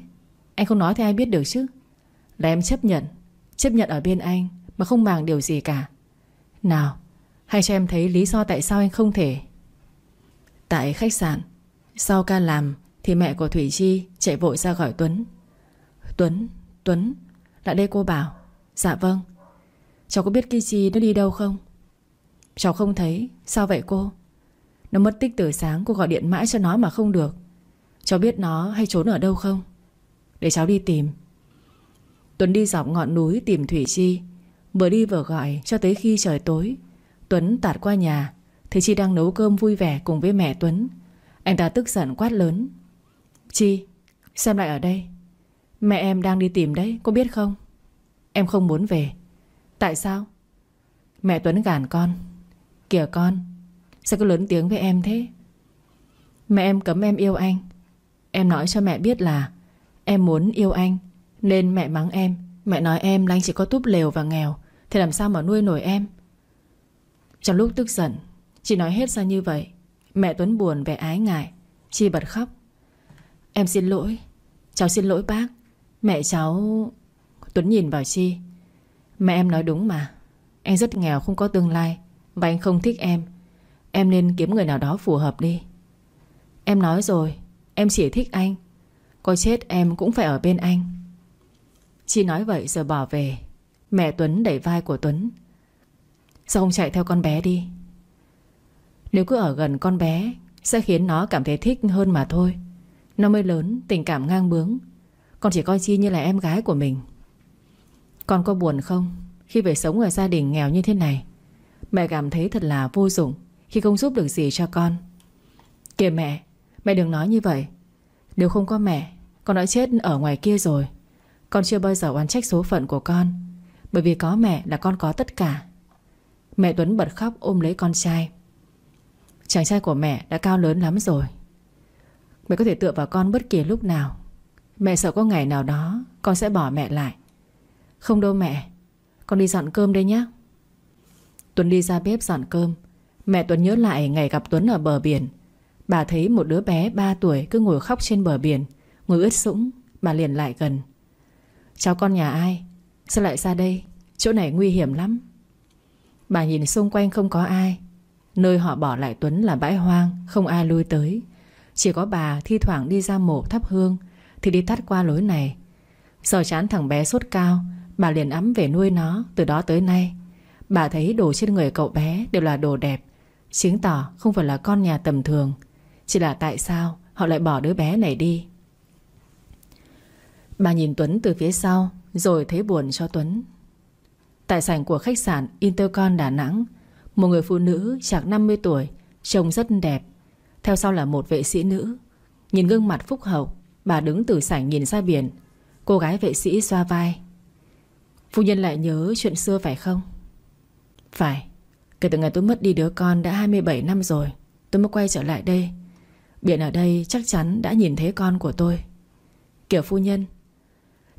Anh không nói thì ai biết được chứ? Là em chấp nhận Chấp nhận ở bên anh Mà không màng điều gì cả. Nào Hay cho em thấy lý do tại sao anh không thể. Tại khách sạn, Sau ca làm thì mẹ của Thủy Chi chạy vội ra gọi Tuấn. Tuấn Tuấn, Lại đây cô bảo. Dạ vâng. Cháu có biết Kichi nó đi đâu không? Cháu không thấy. Sao vậy cô? Nó mất tích từ sáng. Cô gọi điện mãi cho nó mà không được. Cháu biết nó hay trốn ở đâu không? Để cháu đi tìm. Tuấn đi dọc ngọn núi tìm Thủy Chi. Vừa đi vừa gọi cho tới khi trời tối. Tuấn tạt qua nhà. Thấy Chi đang nấu cơm vui vẻ cùng với mẹ Tuấn. Anh ta tức giận quát lớn. Chi, Xem lại ở đây. Mẹ em đang đi tìm đấy cô biết không? Em không muốn về. Tại sao? Mẹ Tuấn gàn con. Kìa con, Sao cứ lớn tiếng với em thế? Mẹ em cấm em yêu anh. Em nói cho mẹ biết là Em muốn yêu anh, Nên mẹ mắng em. Mẹ nói em là anh chỉ có túp lều và nghèo, Thì làm sao mà nuôi nổi em? Trong lúc tức giận, Chị nói hết ra như vậy. Mẹ Tuấn buồn vẻ ái ngại, Chi bật khóc. Em xin lỗi. Cháu xin lỗi bác. Mẹ cháu Tuấn nhìn vào Chi. Mẹ em nói đúng mà. Anh rất nghèo, không có tương lai, Và anh không thích em. Em nên kiếm người nào đó phù hợp đi. Em nói rồi, Em chỉ thích anh. Có chết em cũng phải ở bên anh. Chi nói vậy rồi bỏ về. Mẹ Tuấn đẩy vai của Tuấn. Sao không chạy theo con bé đi? Nếu cứ ở gần con bé, Sẽ khiến nó cảm thấy thích hơn mà thôi. Nó mới lớn, tình cảm ngang bướng. Con chỉ coi Chi như là em gái của mình. Con có buồn không? Khi phải sống ở gia đình nghèo như thế này, Mẹ cảm thấy thật là vô dụng Khi không giúp được gì cho con. Kìa mẹ Mẹ đừng nói như vậy. Nếu không có mẹ, Con đã chết ở ngoài kia rồi. Con chưa bao giờ oán trách số phận của con, Bởi vì có mẹ là con có tất cả. Mẹ Tuấn bật khóc ôm lấy con trai. Chàng trai của mẹ đã cao lớn lắm rồi. Mẹ có thể tựa vào con bất kỳ lúc nào. Mẹ sợ có ngày nào đó Con sẽ bỏ mẹ lại. Không đâu mẹ, Con đi dọn cơm đây nhé Tuấn đi ra bếp dọn cơm. Mẹ Tuấn nhớ lại ngày gặp Tuấn ở bờ biển. Bà thấy một đứa bé 3 tuổi Cứ ngồi khóc trên bờ biển, Ngồi ướt sũng Bà liền lại gần. Cháu con nhà ai? Sao lại ra đây? Chỗ này nguy hiểm lắm. Bà nhìn xung quanh không có ai. Nơi họ bỏ lại Tuấn là bãi hoang, Không ai lui tới. Chỉ có bà thi thoảng đi ra mộ thắp hương, Thì đi tắt qua lối này. Giờ chán thằng bé sốt cao, Bà liền ấm về nuôi nó, từ đó tới nay. Bà thấy đồ trên người cậu bé Đều là đồ đẹp, Chứng tỏ không phải là con nhà tầm thường. Chỉ là tại sao họ lại bỏ đứa bé này đi? Bà nhìn Tuấn từ phía sau, Rồi thấy buồn cho Tuấn. Tại sảnh của khách sạn Intercon Đà Nẵng, một người phụ nữ chạc 50 tuổi, Trông rất đẹp. Theo sau là một vệ sĩ nữ. Nhìn gương mặt phúc hậu, Bà đứng từ sảnh nhìn ra biển. Cô gái vệ sĩ xoa vai. Phu nhân lại nhớ chuyện xưa phải không? Phải. Kể từ ngày tôi mất đi đứa con đã 27 năm rồi, Tôi mới quay trở lại đây. Biển ở đây chắc chắn đã nhìn thấy con của tôi. Kiểu phu nhân,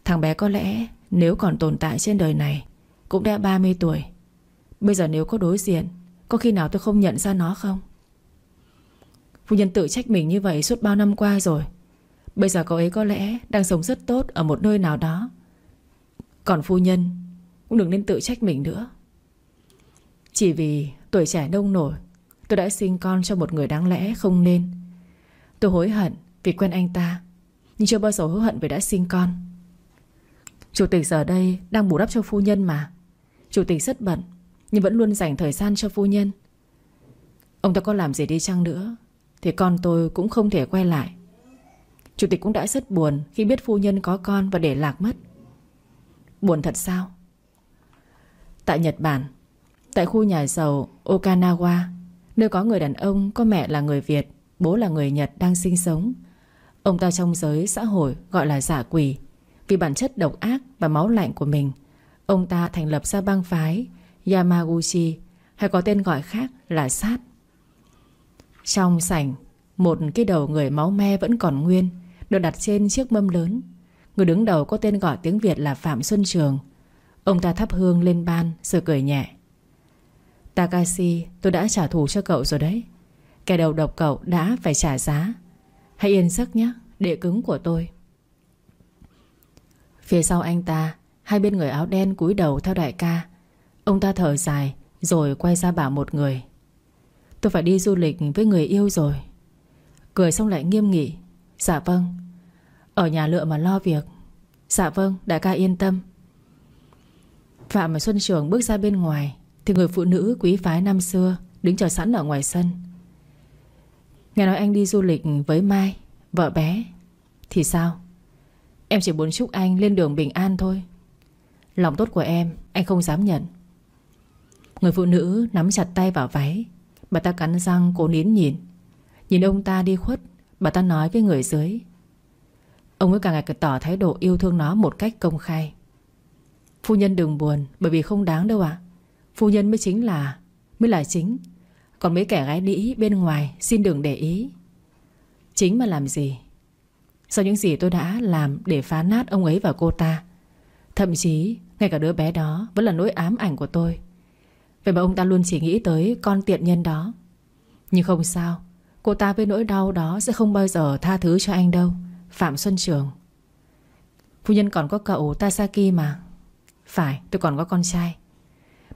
Thằng bé có lẽ nếu còn tồn tại trên đời này Cũng đã 30 tuổi. Bây giờ nếu có đối diện, Có khi nào tôi không nhận ra nó không? Phu nhân tự trách mình như vậy suốt bao năm qua rồi. Bây giờ cậu ấy có lẽ Đang sống rất tốt ở một nơi nào đó. Còn phu nhân, Cũng đừng nên tự trách mình nữa. Chỉ vì tuổi trẻ nông nổi, Tôi đã sinh con cho một người đáng lẽ không nên. Tôi hối hận vì quen anh ta, Nhưng chưa bao giờ hối hận vì đã sinh con. Chủ tịch giờ đây đang bù đắp cho phu nhân mà. Chủ tịch rất bận, Nhưng vẫn luôn dành thời gian cho phu nhân. Ông ta có làm gì đi chăng nữa thì con tôi cũng không thể quay lại. Chủ tịch cũng đã rất buồn Khi biết phu nhân có con và để lạc mất. Buồn thật sao? Tại Nhật Bản, Tại khu nhà giàu Okinawa, Nơi có người đàn ông, Có mẹ là người Việt, Bố là người Nhật đang sinh sống, Ông ta trong giới xã hội gọi là giả quỷ. Vì bản chất độc ác và máu lạnh của mình, Ông ta thành lập ra bang phái Yamaguchi, Hay có tên gọi khác là sát trong sảnh, Một cái đầu người máu me vẫn còn nguyên, Được đặt trên chiếc mâm lớn. Người đứng đầu có tên gọi tiếng Việt là Phạm Xuân Trường. Ông ta thắp hương lên ban, Rồi cười nhẹ. Takashi, tôi đã trả thù cho cậu rồi đấy. Kẻ đầu độc cậu đã phải trả giá. Hãy yên giấc nhé đệ cứng của tôi. Phía sau anh ta, Hai bên người áo đen cúi đầu theo đại ca. Ông ta thở dài, Rồi quay ra bảo một người. Tôi phải đi du lịch với người yêu rồi. Cười xong lại nghiêm nghị. Dạ vâng. Ở nhà lựa mà lo việc. Dạ vâng đại ca yên tâm. Phạm và Xuân Trường bước ra bên ngoài, Thì người phụ nữ quý phái năm xưa Đứng chờ sẵn ở ngoài sân. Nghe nói anh đi du lịch với Mai, Vợ bé. Thì sao? Em chỉ muốn chúc anh lên đường bình an thôi. Lòng tốt của em, Anh không dám nhận. Người phụ nữ nắm chặt tay vào váy Bà ta cắn răng cố nín nhìn. Nhìn ông ta đi khuất, Bà ta nói với người dưới. Ông ấy càng ngày càng tỏ thái độ yêu thương nó một cách công khai. Phu nhân đừng buồn, Bởi vì không đáng đâu ạ. Phu nhân mới chính là, Mới là chính. Còn mấy kẻ gái đĩ bên ngoài Xin đừng để ý. Chính mà làm gì? Sau những gì tôi đã làm để phá nát ông ấy và cô ta, Thậm chí Ngay cả đứa bé đó Vẫn là nỗi ám ảnh của tôi. Vậy mà ông ta luôn chỉ nghĩ tới con tiện nhân đó. Nhưng không sao, Cô ta với nỗi đau đó sẽ không bao giờ tha thứ cho anh đâu, Phạm Xuân Trường. Phu nhân còn có cậu Tasaki mà. Phải, tôi còn có con trai.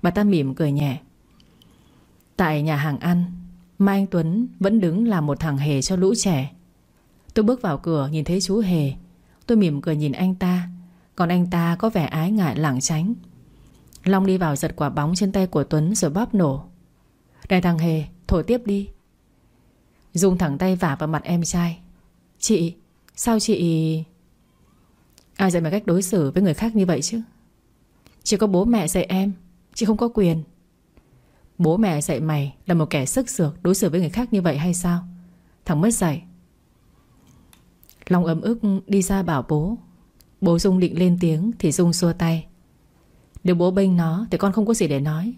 Bà ta mỉm cười nhẹ. Tại nhà hàng ăn, Mai Anh Tuấn vẫn đứng làm một thằng hề cho lũ trẻ. Tôi bước vào cửa nhìn thấy chú hề. Tôi mỉm cười nhìn anh ta. Còn anh ta có vẻ ái ngại lảng tránh. Long đi vào giật quả bóng trên tay của Tuấn rồi bóp nổ. Đại thằng hề Thổi tiếp đi. Dung thẳng tay vả vào mặt em trai. Chị, Sao chị Ai dạy mày cách đối xử với người khác như vậy chứ? Chỉ có bố mẹ dạy em, Chị không có quyền. Bố mẹ dạy mày là một kẻ sức sược Đối xử với người khác như vậy hay sao? Thằng mất dạy. Long ấm ức đi ra bảo bố. Bố Dung định lên tiếng Thì Dung xua tay. Nếu bố bênh nó thì con không có gì để nói.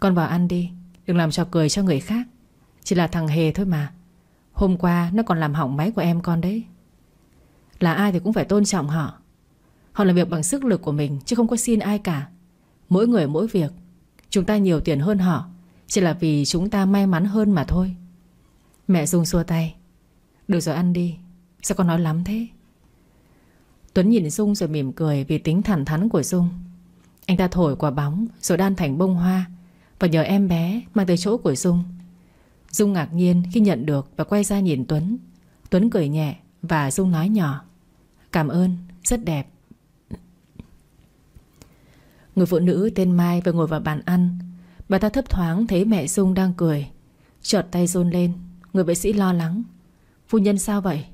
Con vào ăn đi, Đừng làm trò cười cho người khác. Chỉ là thằng Hề thôi mà. Hôm qua nó còn làm hỏng máy của em con đấy. Là ai thì cũng phải tôn trọng họ. Họ làm việc bằng sức lực của mình, Chứ không có xin ai cả. Mỗi người mỗi việc. Chúng ta nhiều tiền hơn họ, Chỉ là vì chúng ta may mắn hơn mà thôi. Mẹ Dung xua tay. Được rồi, ăn đi. Sao con nói lắm thế? Tuấn nhìn Dung rồi mỉm cười Vì tính thẳng thắn của Dung. Anh ta thổi quả bóng rồi đan thành bông hoa. Và nhờ em bé mang tới chỗ của Dung. Dung ngạc nhiên khi nhận được Và quay ra nhìn Tuấn. Tuấn cười nhẹ và Dung nói nhỏ. Cảm ơn, rất đẹp. Người phụ nữ tên Mai vừa ngồi vào bàn ăn. Bà ta thấp thoáng thấy mẹ Dung đang cười. Chợt tay run lên. Người vệ sĩ lo lắng. Phu nhân sao vậy?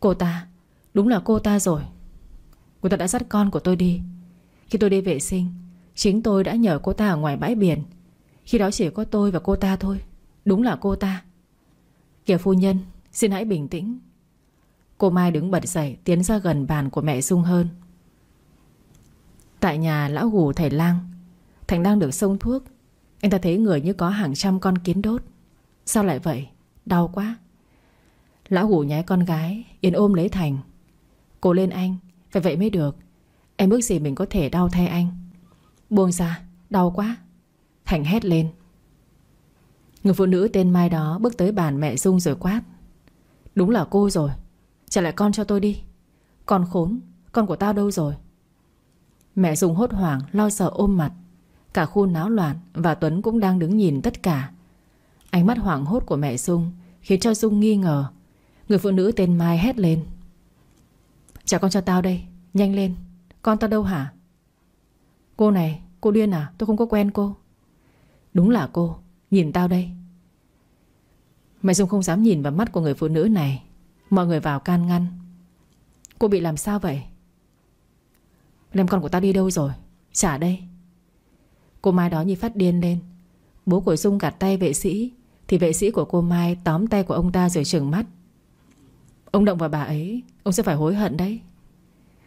Cô ta Đúng là cô ta rồi. Cô ta đã dắt con của tôi đi. Khi tôi đi vệ sinh, Chính tôi đã nhờ cô ta ở ngoài bãi biển. Khi đó chỉ có tôi và cô ta thôi, Đúng là cô ta. Kìa phu nhân, Xin hãy bình tĩnh. Cô Mai đứng bật dậy, Tiến ra gần bàn của mẹ Dung hơn. Tại nhà lão gù thầy lang, Thành đang được sông thuốc. Anh ta thấy người như có hàng trăm con kiến đốt. Sao lại vậy? Đau quá. Lão gù nhái con gái, Yên ôm lấy Thành. Cô lên anh Phải vậy mới được. Em ước gì mình có thể đau thay anh. Buông ra, Đau quá. Thành hét lên. Người phụ nữ tên Mai đó bước tới bàn mẹ Dung rồi quát. Đúng là cô rồi. Trả lại con cho tôi đi. Con khốn, Con của tao đâu rồi? Mẹ Dung hốt hoảng, lo sợ ôm mặt. Cả khu náo loạn Và Tuấn cũng đang đứng nhìn tất cả. Ánh mắt hoảng hốt của mẹ Dung Khiến cho Dung nghi ngờ. Người phụ nữ tên Mai hét lên. Trả con cho tao đây, Nhanh lên. Con ta đâu hả? Cô này, Cô điên à? Tôi không có quen cô. Đúng là cô. Nhìn tao đây. Mày Dung không dám nhìn vào mắt của người phụ nữ này. Mọi người vào can ngăn. Cô bị làm sao vậy? Đem con của tao đi đâu rồi? Trả đây. Cô Mai đó như phát điên lên. Bố của Dung gạt tay vệ sĩ, Thì vệ sĩ của cô Mai tóm tay của ông ta rồi trừng mắt. Ông động vào bà ấy, Ông sẽ phải hối hận đấy.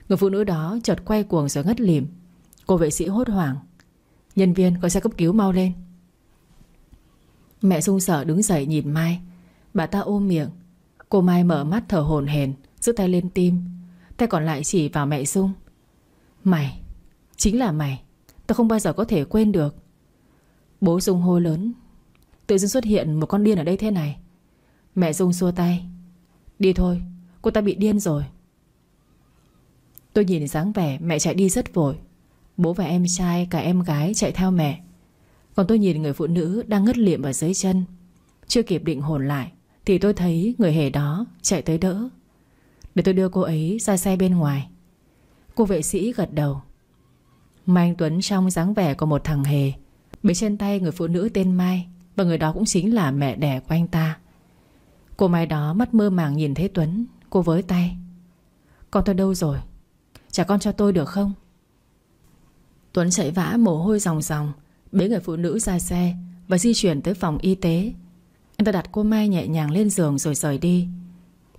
Người phụ nữ đó chợt quay cuồng rồi ngất lìm Cô vệ sĩ hốt hoảng. Nhân viên gọi xe cấp cứu mau lên. Mẹ sung sợ đứng dậy nhìn Mai. Bà ta ôm miệng. Cô Mai mở mắt thở hổn hển Giữ tay lên tim. Tay còn lại chỉ vào mẹ sung. Mày, Chính là mày. Tao không bao giờ có thể quên được. Bố Dung hô lớn. Tự dưng xuất hiện một con điên ở đây thế này. Mẹ Dung xua tay. Đi thôi, Cô ta bị điên rồi. Tôi nhìn dáng vẻ, mẹ chạy đi rất vội. Bố và em trai, cả em gái chạy theo mẹ. Còn tôi nhìn người phụ nữ đang ngất liệm ở dưới chân. Chưa kịp định hồn lại, Thì tôi thấy người hề đó chạy tới đỡ. Để tôi đưa cô ấy ra xe bên ngoài. Cô vệ sĩ gật đầu. Mai Anh Tuấn trong dáng vẻ của một thằng hề. Bị trên tay người phụ nữ tên Mai, Và người đó cũng chính là mẹ đẻ của anh ta. Cô Mai đó mắt mơ màng nhìn thấy Tuấn, Cô với tay. Con tôi đâu rồi? Trả con cho tôi được không? Tuấn chạy vã mồ hôi ròng ròng, Bế người phụ nữ ra xe Và di chuyển tới phòng y tế. Anh ta đặt cô Mai nhẹ nhàng lên giường rồi rời đi.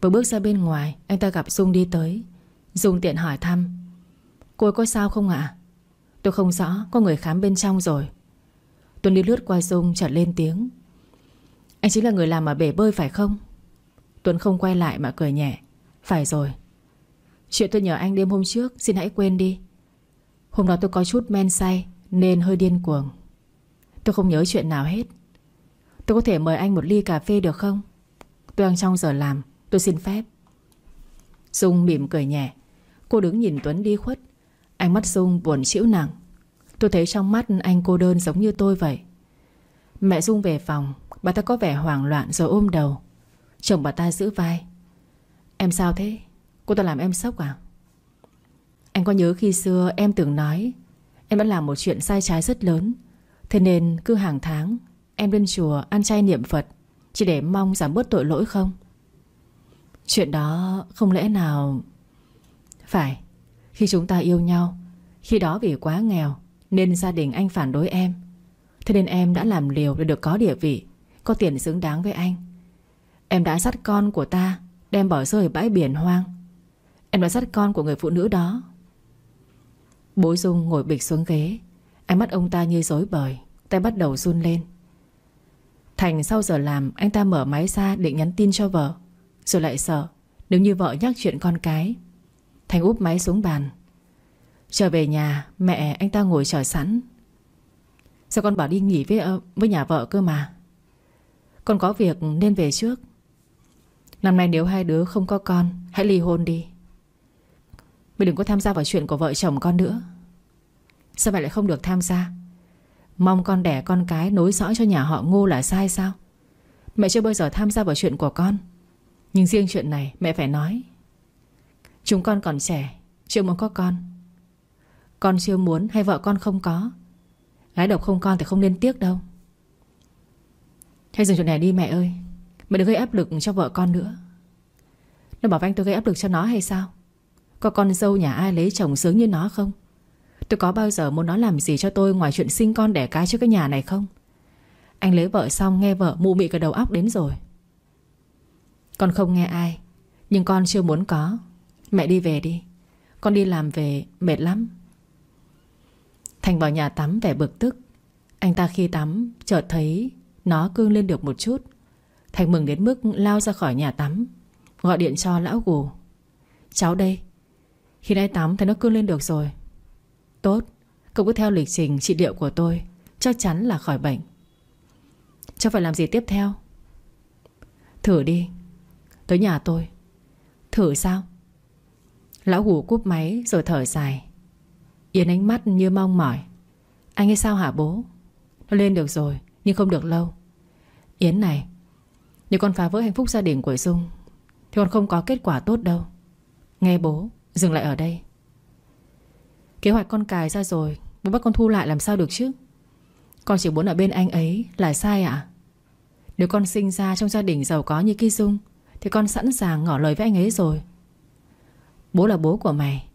Vừa bước ra bên ngoài, Anh ta gặp Dung đi tới. Dung tiện hỏi thăm, Cô ấy có sao không ạ? Tôi không rõ, có người khám bên trong rồi. Tuấn đi lướt qua Dung, chợt lên tiếng. Anh chính là người làm ở bể bơi phải không? Tuấn không quay lại mà cười nhẹ. Phải rồi Chuyện tôi nhờ anh đêm hôm trước, Xin hãy quên đi. Hôm đó tôi có chút men say, Nên hơi điên cuồng. Tôi không nhớ chuyện nào hết. Tôi có thể mời anh một ly cà phê được không? Tôi đang trong giờ làm, Tôi xin phép. Dung mỉm cười nhẹ. Cô đứng nhìn Tuấn đi khuất. Ánh mắt Dung buồn chịu nặng. Tôi thấy trong mắt anh cô đơn giống như tôi vậy. Mẹ Dung về phòng, Bà ta có vẻ hoảng loạn rồi ôm đầu. Chồng bà ta giữ vai. Em sao thế? Cô ta làm em sốc à? Anh có nhớ khi xưa em từng nói, Em đã làm một chuyện sai trái rất lớn. Thế nên cứ hàng tháng, Em lên chùa ăn chay niệm Phật, Chỉ để mong giảm bớt tội lỗi không? Chuyện đó không lẽ nào Phải, Khi chúng ta yêu nhau, Khi đó vì quá nghèo Nên gia đình anh phản đối em. Thế nên em đã làm liều để được có địa vị, Có tiền xứng đáng với anh. Em đã dắt con của ta Đem bỏ rơi bãi biển hoang. Em đã dắt con của người phụ nữ đó. Bố Dung ngồi bịch xuống ghế. Ánh mắt ông ta như dối bời Tay bắt đầu run lên. Thành sau giờ làm Anh ta mở máy ra định nhắn tin cho vợ. Rồi lại sợ Nếu như vợ nhắc chuyện con cái. Thành úp máy xuống bàn. Trở về nhà Mẹ anh ta ngồi chờ sẵn. Sao con bảo đi nghỉ với, ờ, với nhà vợ cơ mà? Con có việc nên về trước. Năm nay nếu hai đứa không có con Hãy ly hôn đi. Mày đừng có tham gia vào chuyện của vợ chồng con nữa. Sao mẹ lại không được tham gia? Mong con đẻ con cái nối dõi cho nhà họ ngô là sai sao? Mẹ chưa bao giờ tham gia vào chuyện của con. Nhưng riêng chuyện này mẹ phải nói. Chúng con còn trẻ, Chưa muốn có con. Con chưa muốn hay vợ con không có. Gái độc không con thì không nên tiếc đâu. Hãy dừng chuyện này đi mẹ ơi. Mẹ đừng gây áp lực cho vợ con nữa. Nó bảo với anh tôi gây áp lực cho nó hay sao? Có con dâu nhà ai lấy chồng sướng như nó không? Tôi có bao giờ muốn nó làm gì cho tôi Ngoài chuyện sinh con đẻ cái cho cái nhà này không? Anh lấy vợ xong nghe vợ mụ mị cả đầu óc đến rồi. Con không nghe ai, Nhưng con chưa muốn có. Mẹ đi về đi. Con đi làm về mệt lắm. Thành vào nhà tắm vẻ bực tức. Anh ta khi tắm, chợt thấy Nó cương lên được một chút. Thành mừng đến mức lao ra khỏi nhà tắm, Gọi điện cho lão gù. Cháu đây khi nãy tắm thấy nó cương lên được rồi. Tốt, Cậu cứ theo lịch trình trị liệu của tôi, Chắc chắn là khỏi bệnh. Cháu phải làm gì tiếp theo? Thử đi. Tới nhà tôi. Thử sao? Lão gù cúp máy rồi thở dài. Yến ánh mắt như mong mỏi. Anh ấy sao hả bố? Nó lên được rồi, nhưng không được lâu. Yến này, Nếu con phá vỡ hạnh phúc gia đình của Dung, Thì con không có kết quả tốt đâu. Nghe bố. Dừng lại ở đây. Kế hoạch con cài ra rồi, Bố bắt con thu lại làm sao được chứ? Con chỉ muốn ở bên anh ấy là sai ạ. Nếu con sinh ra trong gia đình giàu có như Ki Dung Thì con sẵn sàng ngỏ lời với anh ấy rồi. Bố là bố của mày.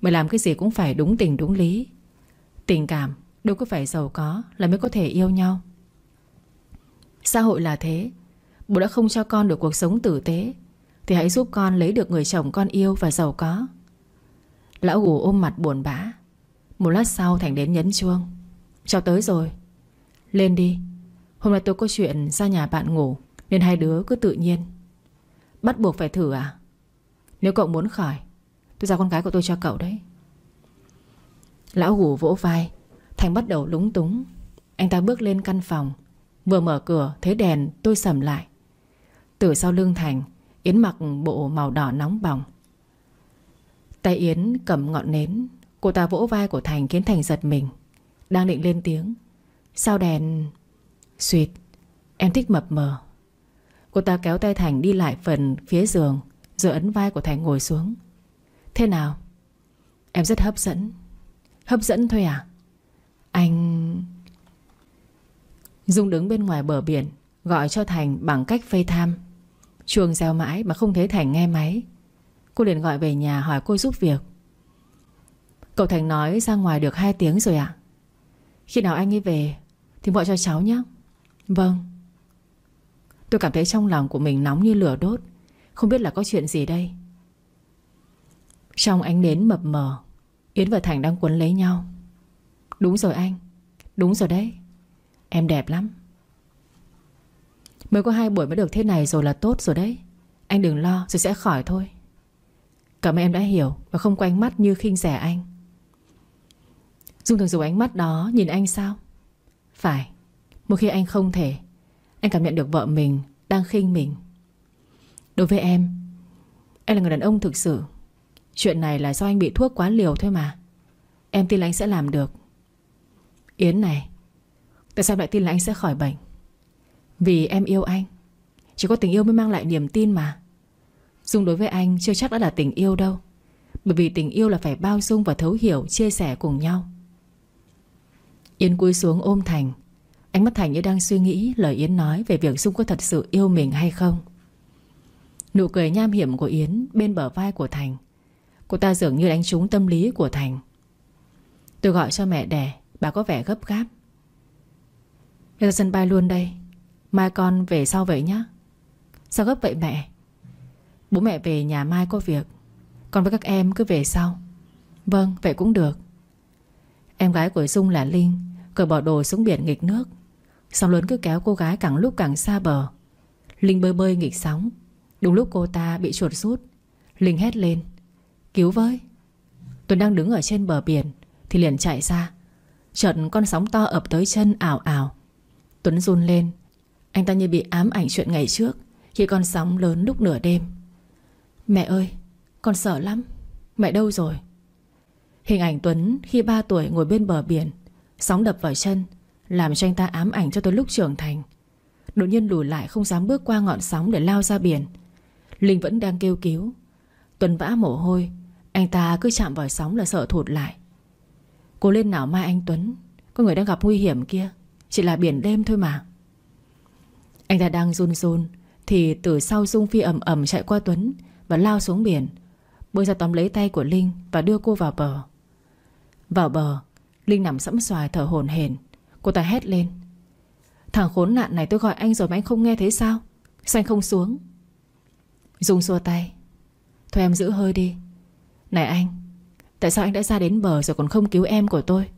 Mày làm cái gì cũng phải đúng tình đúng lý. Tình cảm đâu có phải giàu có Là mới có thể yêu nhau. Xã hội là thế. Bố đã không cho con được cuộc sống tử tế, Thì hãy giúp con lấy được người chồng con yêu và giàu có. Lão gù ôm mặt buồn bã. Một lát sau Thành đến nhấn chuông. Cháu tới rồi. Lên đi. Hôm nay tôi có chuyện ra nhà bạn ngủ, Nên hai đứa cứ tự nhiên. Bắt buộc phải thử à? Nếu cậu muốn khỏi, Tôi giao con gái của tôi cho cậu đấy. Lão gù vỗ vai. Thành bắt đầu lúng túng. Anh ta bước lên căn phòng. Vừa mở cửa, thấy đèn, tôi sầm lại. Từ sau lưng Thành, Yến mặc bộ màu đỏ nóng bỏng. Tay Yến cầm ngọn nến, Cô ta vỗ vai của Thành khiến Thành giật mình. Đang định lên tiếng, Sao đèn? Xuyệt, Em thích mập mờ. Cô ta kéo tay Thành đi lại phần phía giường, Rồi ấn vai của Thành ngồi xuống. Thế nào? Em rất hấp dẫn. Hấp dẫn thôi à? Anh Dung đứng bên ngoài bờ biển, Gọi cho Thành bằng cách FaceTime Chuông reo mãi mà không thấy Thành nghe máy. Cô liền gọi về nhà hỏi cô giúp việc. Cậu Thành nói ra ngoài được 2 tiếng rồi ạ. Khi nào anh ấy về Thì gọi cho cháu nhé. Vâng. Tôi cảm thấy trong lòng của mình nóng như lửa đốt. Không biết là có chuyện gì đây. Trong ánh nến mập mờ, Yến và Thành đang quấn lấy nhau. Đúng rồi anh, Đúng rồi đấy. Em đẹp lắm. Mới có hai buổi mới được thế này rồi là tốt rồi đấy. Anh đừng lo, rồi sẽ khỏi thôi. Cảm ơn em đã hiểu Và không có ánh mắt như khinh rẻ anh. Dung thường dùng ánh mắt đó Nhìn anh sao? Phải, Một khi anh không thể, Anh cảm nhận được vợ mình đang khinh mình. Đối với em Em là người đàn ông thực sự. Chuyện này là do anh bị thuốc quá liều thôi mà. Em tin là anh sẽ làm được. Yến này, Tại sao lại tin là anh sẽ khỏi bệnh? Vì em yêu anh, Chỉ có tình yêu mới mang lại niềm tin mà. Dung đối với anh chưa chắc đã là tình yêu đâu. Bởi vì tình yêu là phải bao dung và thấu hiểu, Chia sẻ cùng nhau. Yến cúi xuống ôm Thành. Ánh mắt Thành như đang suy nghĩ Lời Yến nói về việc Dung có thật sự yêu mình hay không. Nụ cười nham hiểm của Yến Bên bờ vai của Thành. Cô ta dường như đánh trúng tâm lý của Thành. Tôi gọi cho mẹ đẻ, Bà có vẻ gấp gáp. Ra sân bay luôn đây. Mai con về sau vậy nhá. Sao gấp vậy mẹ? Bố mẹ về nhà mai có việc. Con với các em cứ về sau. Vâng vậy cũng được. Em gái của Dung là Linh, Cởi bỏ đồ xuống biển nghịch nước. Sóng lớn cứ kéo cô gái càng lúc càng xa bờ. Linh bơi bơi nghịch sóng. Đúng lúc cô ta bị chuột rút, Linh hét lên. Cứu với. Tuấn đang đứng ở trên bờ biển, Thì liền chạy ra. Chợt con sóng to ập tới chân ảo ảo. Tuấn run lên. Anh ta như bị ám ảnh chuyện ngày trước, Khi con sóng lớn lúc nửa đêm. Mẹ ơi, Con sợ lắm. Mẹ đâu rồi? Hình ảnh Tuấn khi 3 tuổi ngồi bên bờ biển, Sóng đập vào chân, Làm cho anh ta ám ảnh cho tới lúc trưởng thành. Đột nhiên lùi lại không dám bước qua ngọn sóng Để lao ra biển. Linh vẫn đang kêu cứu. Tuấn vã mồ hôi, Anh ta cứ chạm vào sóng là sợ thụt lại. Cô lên nào mai anh Tuấn, Có người đang gặp nguy hiểm kia, Chỉ là biển đêm thôi mà. Anh ta đang run run, Thì từ sau Dung Phi ầm ầm chạy qua Tuấn và lao xuống biển. Bơi ra tóm lấy tay của Linh Và đưa cô vào bờ. Vào bờ, Linh nằm sẫm xoài thở hổn hển. Cô ta hét lên. Thằng khốn nạn này tôi gọi anh rồi mà anh không nghe thấy sao? Sao anh không xuống? Dung xua tay. Thôi em giữ hơi đi. Này anh, Tại sao anh đã ra đến bờ rồi còn không cứu em của tôi?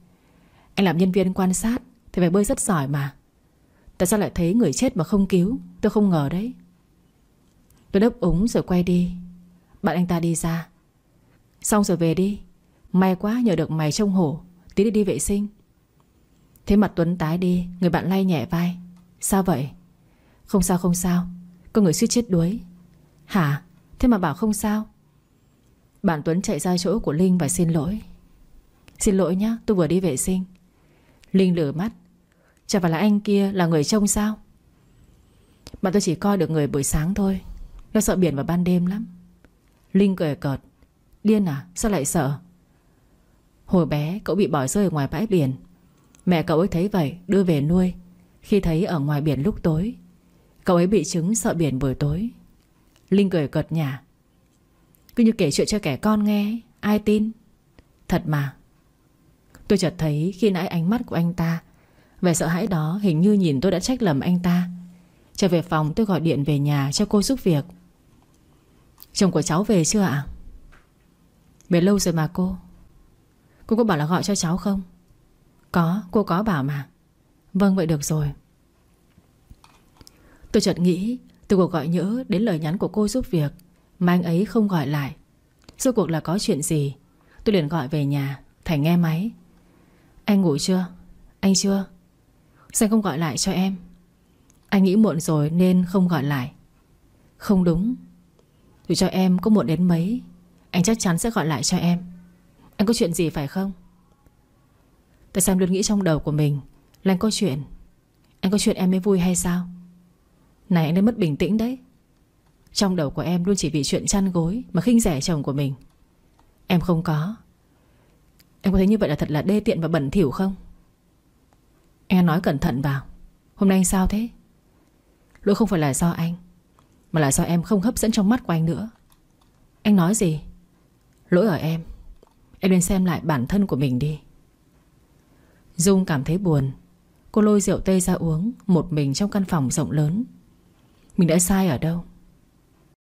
Anh làm nhân viên quan sát Thì phải bơi rất giỏi mà. Tại sao lại thấy người chết mà không cứu? Tôi không ngờ đấy. Tôi đáp úng rồi quay đi. Bạn anh ta đi ra. Xong rồi về đi. May quá nhờ được mày trông hổ, Tí đi đi vệ sinh. Thế mặt Tuấn tái đi, Người bạn lay nhẹ vai. Sao vậy? Không sao không sao. Có người suýt chết đuối. Hả? Thế mà bảo không sao. Bạn Tuấn chạy ra chỗ của Linh và xin lỗi. Xin lỗi nhá, tôi vừa đi vệ sinh. Linh lửa mắt. Chẳng phải là anh kia là người trông sao? Bạn tôi chỉ coi được người buổi sáng thôi. Nó sợ biển vào ban đêm lắm. Linh cười cợt. Điên à? Sao lại sợ? Hồi bé, cậu bị bỏ rơi ở ngoài bãi biển. Mẹ cậu ấy thấy vậy, đưa về nuôi. Khi thấy ở ngoài biển lúc tối, Cậu ấy bị chứng sợ biển buổi tối. Linh cười cợt nhả. Cứ như kể chuyện cho kẻ con nghe, Ai tin? Thật mà. Tôi chợt thấy khi nãy ánh mắt của anh ta, Vẻ sợ hãi đó hình như nhìn tôi đã trách lầm anh ta. Trở về phòng, tôi gọi điện về nhà cho cô giúp việc. Chồng của cháu về chưa ạ? Về lâu rồi mà cô Cô có bảo là gọi cho cháu không? Có, cô có bảo mà Vâng vậy được rồi Tôi chợt nghĩ Từ cuộc gọi nhớ đến lời nhắn của cô giúp việc Mà anh ấy không gọi lại Rốt cuộc là có chuyện gì Tôi liền gọi về nhà Thành nghe máy Anh ngủ chưa? Anh chưa? Sao không gọi lại cho em? Anh nghĩ muộn rồi nên không gọi lại Không đúng dù cho em có muộn đến mấy, Anh chắc chắn sẽ gọi lại cho em. Anh có chuyện gì phải không? Tại sao em luôn nghĩ trong đầu của mình Là anh có chuyện? Anh có chuyện em mới vui hay sao? Này, anh đã mất bình tĩnh đấy. Trong đầu của em luôn chỉ vì chuyện chăn gối Mà khinh rẻ chồng của mình. Em không có. Em có thấy như vậy là thật là đê tiện và bẩn thỉu không? Em nói cẩn thận vào. Hôm nay anh sao thế? Lỗi không phải là do anh. Mà là do em không hấp dẫn trong mắt của anh nữa. Anh nói gì? Lỗi ở em. Em nên xem lại bản thân của mình đi. Dung cảm thấy buồn. Cô lôi rượu tây ra uống, Một mình trong căn phòng rộng lớn. Mình đã sai ở đâu?